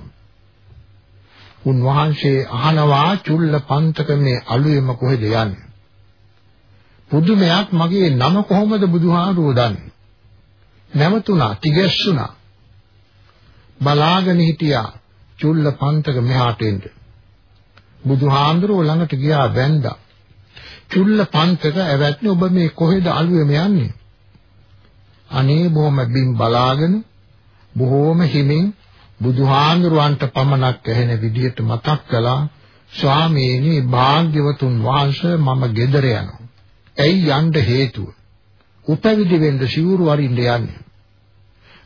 උන්වහන්සේ අහනවා චුල්ල පන්තක මේ අලුයම කොහෙද යන්නේ? පුදුමයක් මගේ නම කොහොමද බුදුහාමුදුරුව දන්නේ? නැවතුණා, තිගැස්සුණා. බලාගෙන හිටියා චුල්ල පන්තක මෙහාට එන්නේ. බුදුහාඳුරෝ ළඟට ගියා වැන්දා. චුල්ල පන්තක ඇවැත්නි ඔබ මේ කොහෙද අලුවෙම යන්නේ? අනේ බොහොම බිම් බලාගෙන බොහොම හිමින් බුදුහාඳුරවන්ට පමණක් ඇහෙන විදියට මතක් කළා ස්වාමීනි භාග්‍යවතුන් වහන්සේ මම ගෙදර යනවා. ඇයි යන්න හේතුව? උපවිදි වෙන්න සිවුරු වරින්න යන්නේ.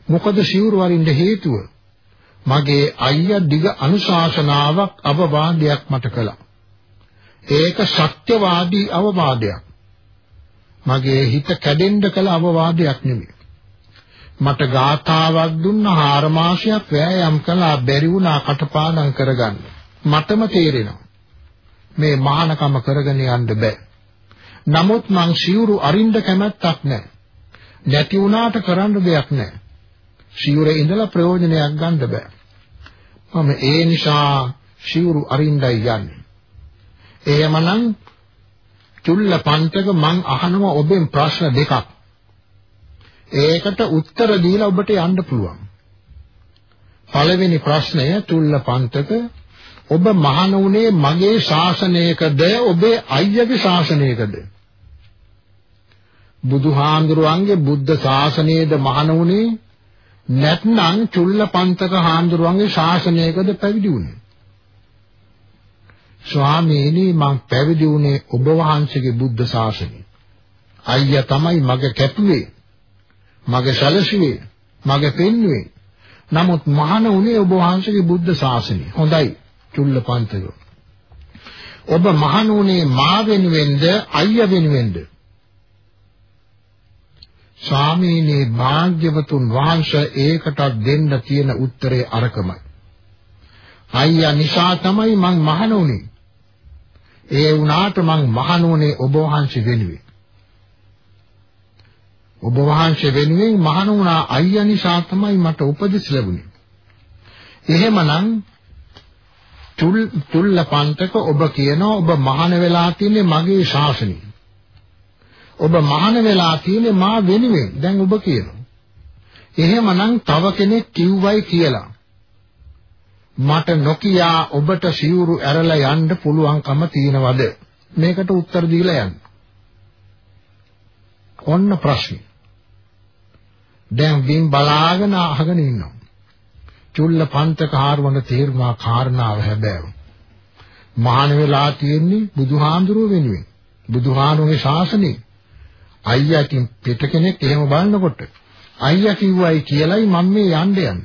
මොකද සිවුරු වරින්න හේතුව? මගේ අයියා දිග අනුශාසනාවක් අවවාදයක් මට කළා. ඒක සත්‍යවාදී අවවාදයක්. මගේ හිත කැඩෙන්න කළ අවවාදයක් නෙමෙයි. මට ගාථාවක් දුන්න හාර මාසයක් වෑයම් කළා බැරි වුණා කටපාඩම් කරගන්න. මටම තේරෙනවා. මේ මහානකම කරගෙන යන්න බෑ. නමුත් මං සිවුරු අරින්න කැමැත්තක් නැහැ. නැති වුණාට කරන්න දෙයක් නැහැ. සිවුරේ ඉඳලා ප්‍රයෝජනයක් ගන්න බෑ. මම ඒ නිසා සිවුරු අරින්නයි යන්නේ. එහෙමනම් චුල්ල පන්තක මං අහනවා ඔබෙන් ප්‍රශ්න දෙකක්. ඒකට උත්තර දීලා ඔබට යන්න පුළුවන්. පළවෙනි ප්‍රශ්නය චුල්ල පන්තක ඔබ මහණ වුණේ මගේ ශාසනයකද ඔබේ අයියගේ ශාසනයකද? බුදුහාඳුරුවන්ගේ බුද්ධ ශාසනයේද මහණ වුණේ නැත්නම් චුල්ලපන්තක හාමුදුරුවන්ගේ ශාසනයකද පැවිදි වුණේ? ස්වාමීනි මං පැවිදි වුණේ ඔබ වහන්සේගේ බුද්ධ ශාසනය. අයියා තමයි මගේ කැපුවේ. මගේ සැලසුවේ. මගේ පෙන්වුවේ. නමුත් මහාන උනේ ඔබ වහන්සේගේ බුද්ධ ශාසනය. හොඳයි. චුල්ලපන්තක. ඔබ මහාන උනේ මා වෙනුවෙන්ද අයියා වෙනුවෙන්ද? ස්වාමීනි භාග්‍යවතුන් වහන්සේ ඒකට දෙන්න තියෙන උත්තරේ අරකමයි. අයියා නිසා තමයි මං මහාන උනේ. ඒ වුණාට මං මහාන උනේ ඔබ වහන්සේ වෙනුවෙන්. ඔබ වහන්සේ වෙනුවෙන් මහාන වුණා අයියා නිසා තමයි මට උපදෙස් ලැබුණේ. එහෙමනම් තුල් තුල්ල පන්තක ඔබ කියනවා ඔබ මහාන වෙලා තින්නේ මගේ ශාසනය. ඔබ මහාන වෙලා තින්නේ මා වෙනුවෙන්. දැන් ඔබ කියනවා. එහෙමනම් තව කෙනෙක් කිව්වයි කියලා. මට නොකියා ඔබට සිවුරු ඇරලා යන්න පුළුවන්කම තියනවද? මේකට උත්තර දීලා යන්න. ඔන්න ප්‍රශ්නේ. දැන් බින් බලාගෙන අහගෙන ඉන්නවා. චුල්ල පන්තක හාරවන තේරුමා කාරණාව හැබෑව. මහාන වෙලා තියෙන්නේ බුදුහාඳුරුව වෙනුවෙන්. බුදුහානුගේ ශාසනය. අයියා කින් පිට කෙනෙක් එහෙම බලනකොට අයියා කිව්වයි කියලයි මම මේ යන්න යන්නේ.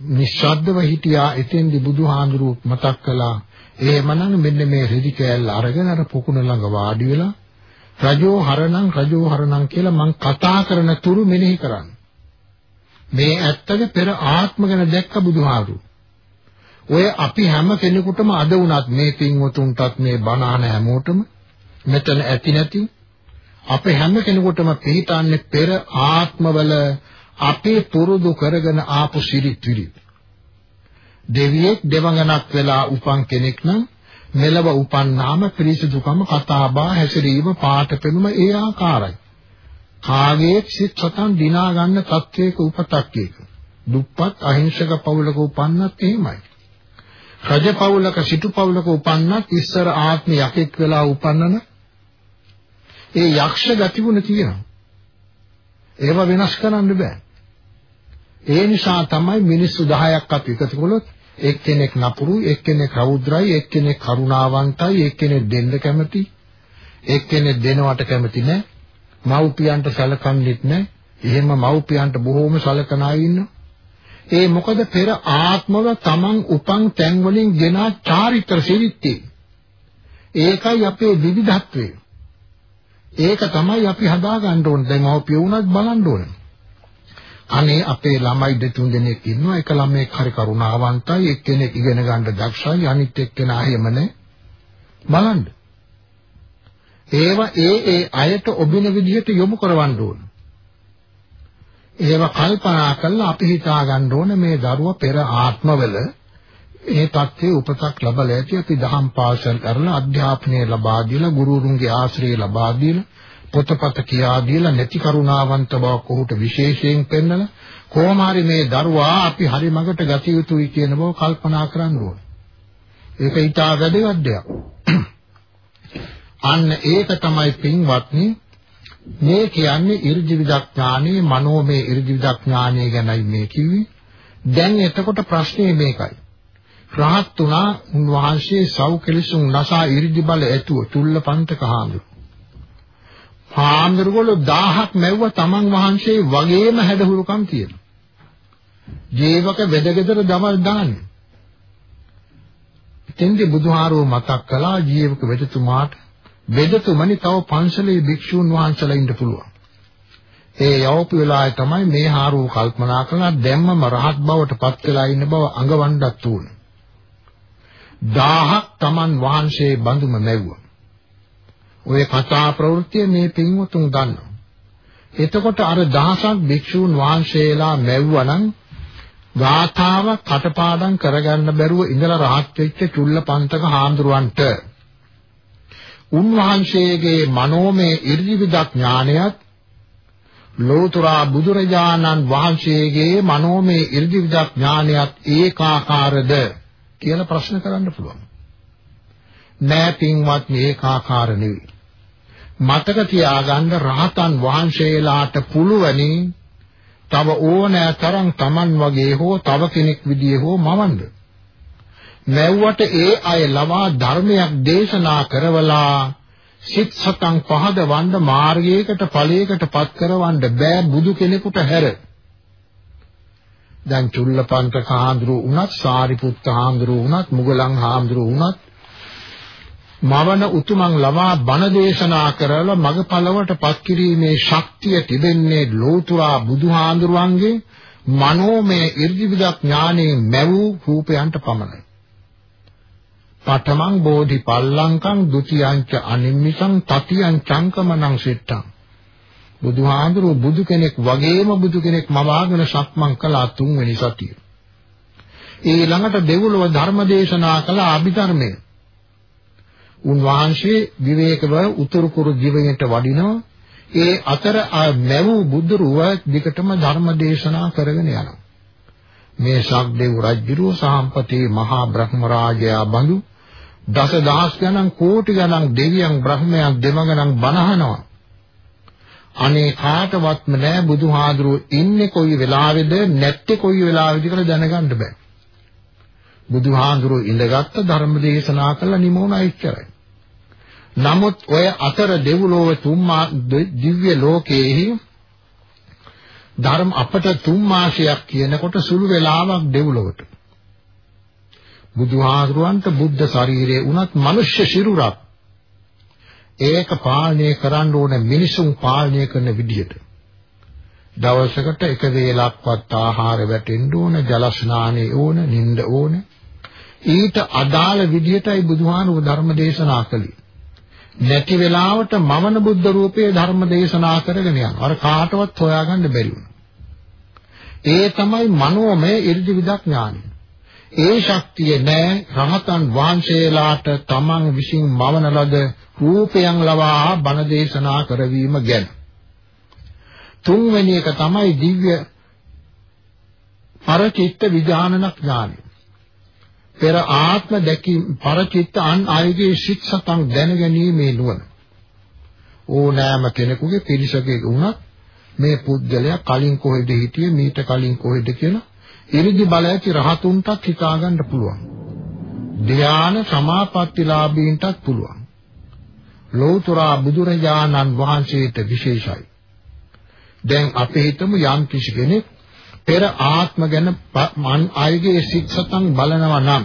නිශ්ශබ්දව හිටියා එතෙන්දි බුදුහාඳුරුව මතක් කළා. එහෙමනම් මෙන්න මේ රෙදි කෑල්ල අරගෙන අර පොකුණ ළඟ වාඩි වෙලා රජෝ හරණං රජෝ හරණං කියලා මං කතා කරන තුරු මෙනෙහි කරන්න. මේ ඇත්තක පෙර ආත්ම ගැන දැක්ක බුදුහාරු. ඔය අපි හැම කෙනෙකුටම අද වුණත් මේ පින්වතුන්ටත් මේ බණහන හැමෝටම මෙතන ඇති නැති අපේ හැම කෙනෙකුටම පිළිතන්නේ පෙර ආත්මවල අපේ පුරුදු කරගෙන ආපු සිරිත් විරිත්. දෙවියෙක් දෙවඟනක් වෙලා උපන් කෙනෙක් නම් මෙලව උපන්නාම පිරිසිදුකම කතා බහ හැසිරීම පාට පෙනුම ඒ ආකාරයි. කාගේ සිත් සතන් දිනා ගන්න තත්වයක උපතක් ඒක. දුප්පත් අහිංසක පවුලක උපන්නත් එහෙමයි. රජ පවුලක සිටු පවුලක උපන්නත් ඉස්සර ආත්ම යකෙක් වෙලා උපන්නන ඒ යක්ෂ ගතිගුණ තියෙනවා. ඒව වෙනස් කරන්න බෑ. ඒ නිසා තමයි මිනිස්සු 10ක් අපි එකතු කළොත් එක්කෙනෙක් නපුරු, එක්කෙනෙක් රෞද්‍රයි, එක්කෙනෙක් කරුණාවන්තයි, එක්කෙනෙක් දෙන්න කැමති, එක්කෙනෙක් දෙනවට කැමති නැහැ. මව්පියන්ට සැලකන්නේත් නැහැ. එහෙම මව්පියන්ට බොහෝම සැලකන අය ඉන්නවා. ඒ මොකද පෙර ආත්මව තමන් උපන් තැන් වලින් ගෙන චාරිත්‍ර සිරිත්තේ. ඒකයි අපේ විවිධත්වය. ඒක තමයි අපි හදා ගන්න ඕනේ. දැන් මව්පිය වුණත් බලන්න ඕනේ. අනේ අපේ ළමයි දෙතුන් දෙනෙක් ඉන්නවා. එක ළමෙක් හරි කරුණාවන්තයි එක්කෙනෙක් ඉගෙන ගන්න දක්ෂයි. අනිත් එක්කෙනා එහෙම නැහැ බලන්න. ඒවා ඒ ඒ අයට ඔබින විදිහට යොමු කරවන්න ඕන. ඒවා කල්පනා කරලා අපි හිතා ගන්න ඕන මේ දරුවා පෙර ආත්මවල ඒ தත්ත්වයේ උපතක් ලබලා ඇති අපි දහම් පාසල් කරලා අධ්‍යාපනය ලබා දීලා ගුරුවරුන්ගේ ආශ්‍රය ලබා දීලා පොතපත කියා දීලා නැති කරුණාවන්ත බවක් ඔහුට විශේෂයෙන් පෙන්වලා කොහොම හරි මේ දරුවා අපි හරි මගට ගතිය යුතුයි කියන බව කල්පනා කරන්න ඕනේ. ඒක ඊටා වැදගත් දෙයක්. අන්න ඒක තමයි පින්වත්නි මේ කියන්නේ ඉර්ධි විදඥානේ මනෝමය ඉර්ධි විදඥානේ ගැනයි මේ කිව්වේ. දැන් එතකොට ප්‍රශ්නේ මේකයි. රහත් උනා උන්වහන්සේ සව් කෙලිසුන් නසා 이르දි බල ඇතුව තුල්ල පන්තක හාමුදුරුවෝ හාමුදුරුවෝ 1000ක් මැව්ව තමන් වහන්සේ වගේම හැදහුරුකම් තියෙනවා. ජීවක වෙදගෙදර දමල් දාන්නේ. එතෙන්දී බුදුහාරෝ මතක් කළා ජීවක වෙදතුමාට වෙදතුමනි තව පන්සලේ භික්ෂූන් වහන්සේලා ඉන්න පුළුවන්. ඒ යවපු වෙලාවේ තමයි මේ හාරෝ කල්පනා කළා දැම්මම රහත් බවට පත් වෙලා ඉන්න බව අඟවන්නත් උනේ. 1000ක් තමන් වහන්සේ බඳුම මැව්වා. ඔය කතා ප්‍රවෘත්තිය මේ පින්වතුන් දන්නවා. එතකොට අර දහසක් භික්ෂූන් වහන්සේලා මැව්වනම් ගාථාව කටපාඩම් කරගන්න බැරුව ඉඳලා රහත් වෙච්ච චුල්ලපන්තක හාමුදුරුවන්ට උන්වහන්සේගේ මනෝමය ඉර්ධිවිදක් ඥානයත් ලෝතුරා බුදුරජාණන් වහන්සේගේ මනෝමය ඉර්ධිවිදක් ඥානයත් ඒකාකාරද කියලා ප්‍රශ්න කරන්න පුළුවන්. නෑ පින්වත් මේකාකාර නෙවෙයි. මතක තියාගන්න රහතන් වහන්සේලාට පුළුවනි තව ඕනෑ තරම් Taman වගේ හෝ තව කෙනෙක් විදිහේ හෝ මවන්න. නැව්වට ඒ අය ලවා ධර්මයක් දේශනා කරවලා සිත් සතන් පහදවන්න මාර්ගයකට ඵලයකට පත් කරවන්න බෑ බුදු කෙනෙකුට හැර. දැන් චුල්ලපන්ත හාමුදුරුවෝ වුණත් සාරිපුත්ත හාමුදුරුවෝ වුණත් මුගලන් හාමුදුරුවෝ වුණත් මවන උතුමන් ලවා බණ දේශනා කරලා මගපලවට පත් කිරීමේ ශක්තිය තිබෙන්නේ ලෝතුරා බුදුහාඳුරුවන්ගේ මනෝමය irdividak ඥානයේ මැවූ රූපයන්ට පමණයි. පඨමං බෝධි පල්ලංකං ဒ ුතියංච අනිම්මිසං තතියං චංකමනං සිට්ඨං බුදුහාඳුරු බුදු කෙනෙක් වගේම බුදු කෙනෙක් මවාගෙන සක්මන් කළා තුන්වෙනි සතිය. ඊළඟට දෙවුලව ධර්ම දේශනා කළ අභිධර්මයේ උන්වහන්සේ විවේකව උතුරු කුරු දිවයිනට වඩිනවා. ඒ අතර මැවූ බුදු රුව දිගටම ධර්ම දේශනා කරගෙන යනවා. මේ ශක්දේව රජුරෝ සාම්පති මහා බ්‍රහ්ම රාජයා බඳු දසදහස් ගණන් කෝටි ගණන් දෙවියන් බ්‍රහ්මයන් දෙමගණන් බණහනවා. අනේ කාටවත්ම නෑ බුදුහාඳුරෝ ඉන්නේ කොයි වෙලාවේද නැත්තේ කොයි වෙලාවේද කියලා දැනගන්න බෑ. බුදුහාඳුරෝ ඉඳගත්ත ධර්ම දේශනා කළ නිමෝණයි ඉච්චරයි. නමුත් ඔය අතර දෙව්ලොව තුම්මා දිව්‍ය ලෝකයේහි ධර්ම අපට තුන් මාසයක් කියනකොට සුළු වෙලාවක් දෙව්ලොවට බුදුහාඳුරන්ට බුද්ධ ශරීරයේ උනත් මිනිස්්‍ය ශිරුරක් ඒක පාලනය කරන්න ඕන මිනිසුන් පාලනය කරන විදිහට දවසකට එක වේලක්වත් ආහාර වැටෙන්න ඕන ජල ස්නානෙ ඕන නිින්ද ඕන ඊට අදාළ විදිහටයි බුදුහාමුදුරු ධර්ම දේශනා කළේ නැති වෙලාවට මමන බුද්ධ රූපයේ ධර්ම දේශනා කරගෙන යනවා. අර කාටවත් හොයාගන්න බැරි ඒ තමයි මනෝමය 이르දි විදක් ඥානය. ඒ ශක්තිය නෑ රහතන් වහන්සේලාට තමන් විසින් මවන ලද රූපයන් ලවා බණ දේශනා කරවීම ගැන. තුන්වෙනි එක තමයි දිව්‍ය පරචිත්ත විඥානන ඥානය. පෙර ආත්ම දැකීම පරචිත්ත අන් අයගේ ශික්ෂතන් දැනගැනීමේ නුවණ ඕනෑම කෙනෙකුගේ පිරිසකේ වුණත් මේ පුද්ගලයා කලින් කොහෙද හිටියේ මීට කලින් කොහෙද කියලා ඉරිදි බල ඇති රහතුන්ටත් හිතා ගන්න පුළුවන්. ධ්‍යාන සමාපත්තිලාභීන්ටත් පුළුවන්. ලෞතර බුදුරජාණන් වහන්සේට විශේෂයි. දැන් අපි හිතමු යම් කිසි කෙනෙක් පෙර ආත්ම ගැන මන් අයගේ සික්සතන් බලනවා නම්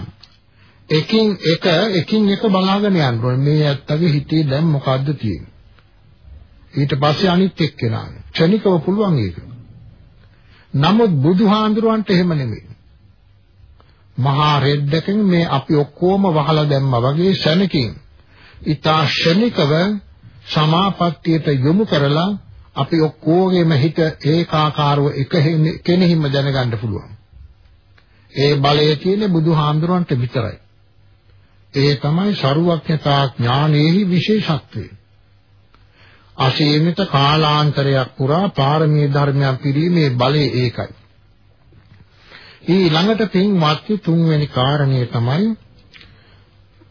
එකින් එක එකින් එක බලාගෙන යන්න ඕනේ. මේ ඇත්තගේ හිතේ දැන් මොකද්ද තියෙන්නේ? ඊට පස්සේ අනිත් එක්කෙනානේ ක්ෂණිකව පුළුවන් ඒක. නමුත් බුදුහාඳුරන්ට එහෙම නෙමෙයි මහා රෙද්දකින් මේ අපි ඔක්කොම වහලා දැම්මා වගේ ශනිකින් ඊතා ශනිකව සමාපත්තියට යොමු කරලා අපි ඔක්කොගේම හිත ඒකාකාරව එක කෙනෙහිම දැනගන්න පුළුවන්. ඒ බලය තියෙන්නේ බුදුහාමුදුරන්ට විතරයි. ඒ තමයි ਸਰුවඥතා ඥානයේහි විශේෂත්වය. අසීමිත කාලාන්තරයක් පුරා පාරමී ධර්මයන් පිරීමේ බලය ඒකයි. ඊළඟට පින්වත්නි තුන්වෙනි කාරණය තමයි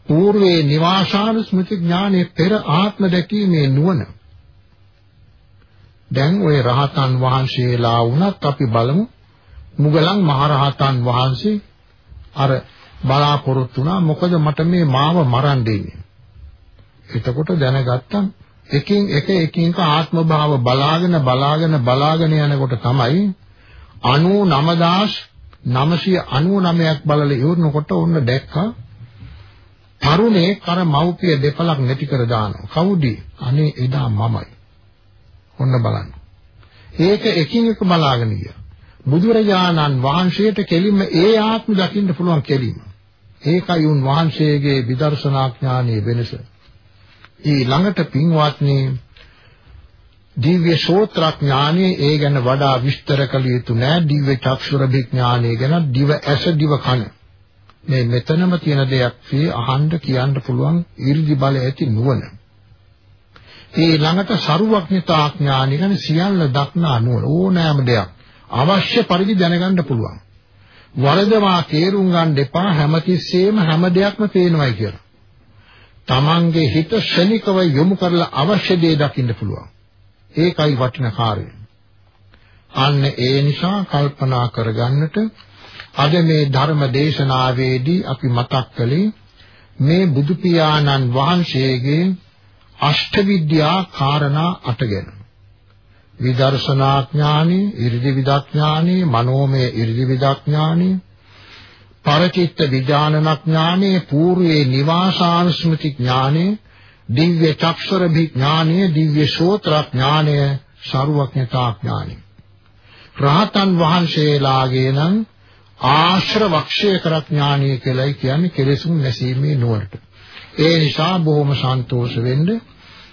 పూర్වේ නිවාසාන ස්මృతి ඥානයේ පෙර ආත්ම දැකීමේ නුවණ. දැන් ওই රහතන් වහන්සේලා වුණත් අපි බලමු මුගලන් මහරහතන් වහන්සේ අර බලාපොරොත්තු වුණා මොකද මට මේ මාව මරන්න ඉන්නේ. එතකොට දැනගත්තා එකින් එක එකින් එක ආත්ම භාව බලාගෙන බලාගෙන බලාගෙන යනකොට තමයි 99999ක් බලලා ඉවරනකොට ඔන්න දැක්කා තරුණේ කර මව්පිය දෙපලක් නැති කර දානවා. කවුද? අනේ එදා මමයි. ඔන්න බලන්න. ඒක එකින් එක බලාගෙන ගියා. බුදුරජාණන් වහන්සේට කෙලින්ම ඒ ආත්ම දකින්න පුළුවන් කෙලින්ම. ඒකයි උන් වහන්සේගේ විදර්ශනා ඥානයේ වෙනස. ඒ ළඟට පින්වත්නි දිව්‍ය ශෝත්‍රඥානෙ ඒ ගැන වඩා විස්තර කළ යුතු නෑ. දිව්‍ය චක්ෂුර විඥානය ගැන දිව ඇස දිව කන. මේ මෙතනම තියෙන දෙයක් සිය අහන්න කියන්න පුළුවන් ඊර්දි බල ඇති නුවණ. ඒ ළඟට ਸਰුවඥතා ඥානෙ ගැන සියල්ල දක්නා නුවණ. ඕනෑම දෙයක් අවශ්‍ය පරිදි දැනගන්න පුළුවන්. වරදවා තේරුම් ගන්න එපා. හැමතිස්සෙම හැම දෙයක්ම පේනවායි කියලා. තමන්ගේ හිත ශනිකව යොමු කරලා අවශ්‍ය දේ දකින්න පුළුවන්. ඒකයි වටින කාර්යය. අන්න ඒ නිසා කල්පනා කරගන්නට අද මේ ධර්ම දේශනාවේදී අපි මතක් කළේ මේ බුදු පියාණන් වහන්සේගේ අෂ්ටවිද්‍යා කාරණා අට ගැන. විදර්ශනා ඥානෙ, ඉරිදි විදඥානෙ, මනෝමය ඉරිදි විදඥානෙ පරචිත්ත විඥාන ඥානයේ పూర్වයේ නිවාසානුස්මති ඥානය දිව්‍ය චක්ෂර විඥානය දිව්‍ය ශෝත්‍ර ඥානය ਸਰුවඥතා ඥානය. රහතන් වහන්සේලාගේ නම් ආශ්‍රවක්ෂය කර ඥානය කියලයි කියන්නේ කෙලෙසුන් නැසීමේ නුවරට. ඒ නිසා බොහොම සන්තෝෂ වෙන්න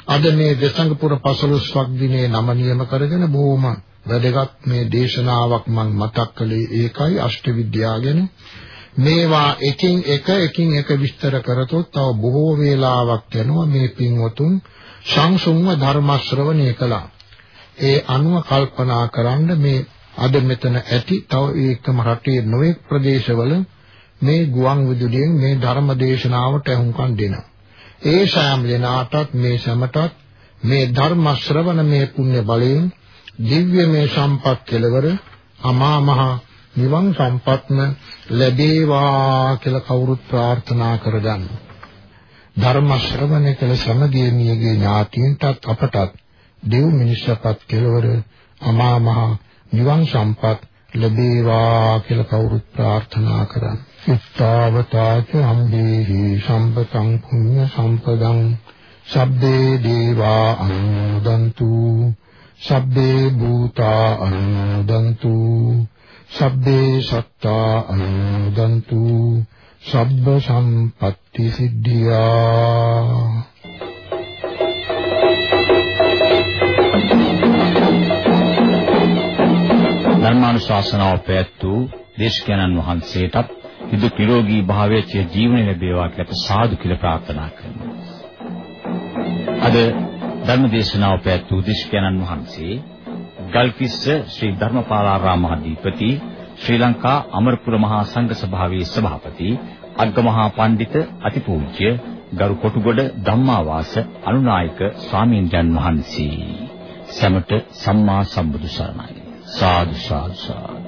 අද මේ දසංගපුර 15ක් දිනේ නම නියම කරගෙන බොහොම වැදගත් මේ දේශනාවක් මම මතක් කළේ ඒකයි අෂ්ටවිද්‍යාව ගැන. මේවා එකින් එක එකින් එක විස්තර කරතොත් තව බොහෝ වේලාවක් යනවා මේ පින්වතුන් සංසුන්ව ධර්ම ශ්‍රවණය කළා. ඒ අනුව කල්පනා කරන්න මේ අද මෙතන ඇති තව ඒකම රටේ නොයෙක් ප්‍රදේශවල මේ ගුවන් විදුලියෙන් මේ ධර්ම දේශනාවට අහුම්කම් දෙනවා. ඒ සෑම දිනාටත් මේ සමටත් මේ ධර්ම ශ්‍රවණ මේ පුණ්‍ය බලයෙන් දිව්‍ය මේ සම්පත් කෙලවර අමා මහ නිවන් සම්පත්ම ලැබේවා කියලා කවුරුත් ප්‍රාර්ථනා කරගන්න. ධර්ම ශ්‍රවණය කළ සමගිය මියගේ ඥාතීන්ටත් අපටත් දෙව් මිනිස්සපත් කෙලවර අමා මහ නිවන් සම්පත් ලැබේවා කියලා කවුරුත් ප්‍රාර්ථනා කරන්න. උත්තාවතාච අම්බේහි සම්පතං පුඤ්ඤ සම්පදං සබ්බේ දේවා අනුදන්තු සබ්බේ භූතා අනුදන්තු සබ්බේ සත්තා අනුදන්තු සබ්බ සම්පත්‍ති සිද්ධියා ධර්මානුශාසනාව පැවැත්වූ දේශකයන්න් වහන්සේටත් නිදුක් නිරෝගී භාවයේ චිර ජීවනය ලැබේවා කියලා අපි සාදු කියලා ප්‍රාර්ථනා කරනවා. අද ධර්ම දේශනාව පැවැත්වූ දේශකයන්න් වහන්සේ ගල්කිස්ස ශ්‍රී ධර්මපාලාරාම මහදීපති ශ්‍රී ලංකා අමරපුර මහා සංඝ සභාවේ සභාපති අග්ගමහා පඬිත අතිපූජ්‍ය ගරු කොටුගොඩ ධම්මාවාස අනුනායක ස්වාමීන් වහන්සේ. සමට සම්මා සම්බුදු සරණයි. සාදු සාදු සාදු.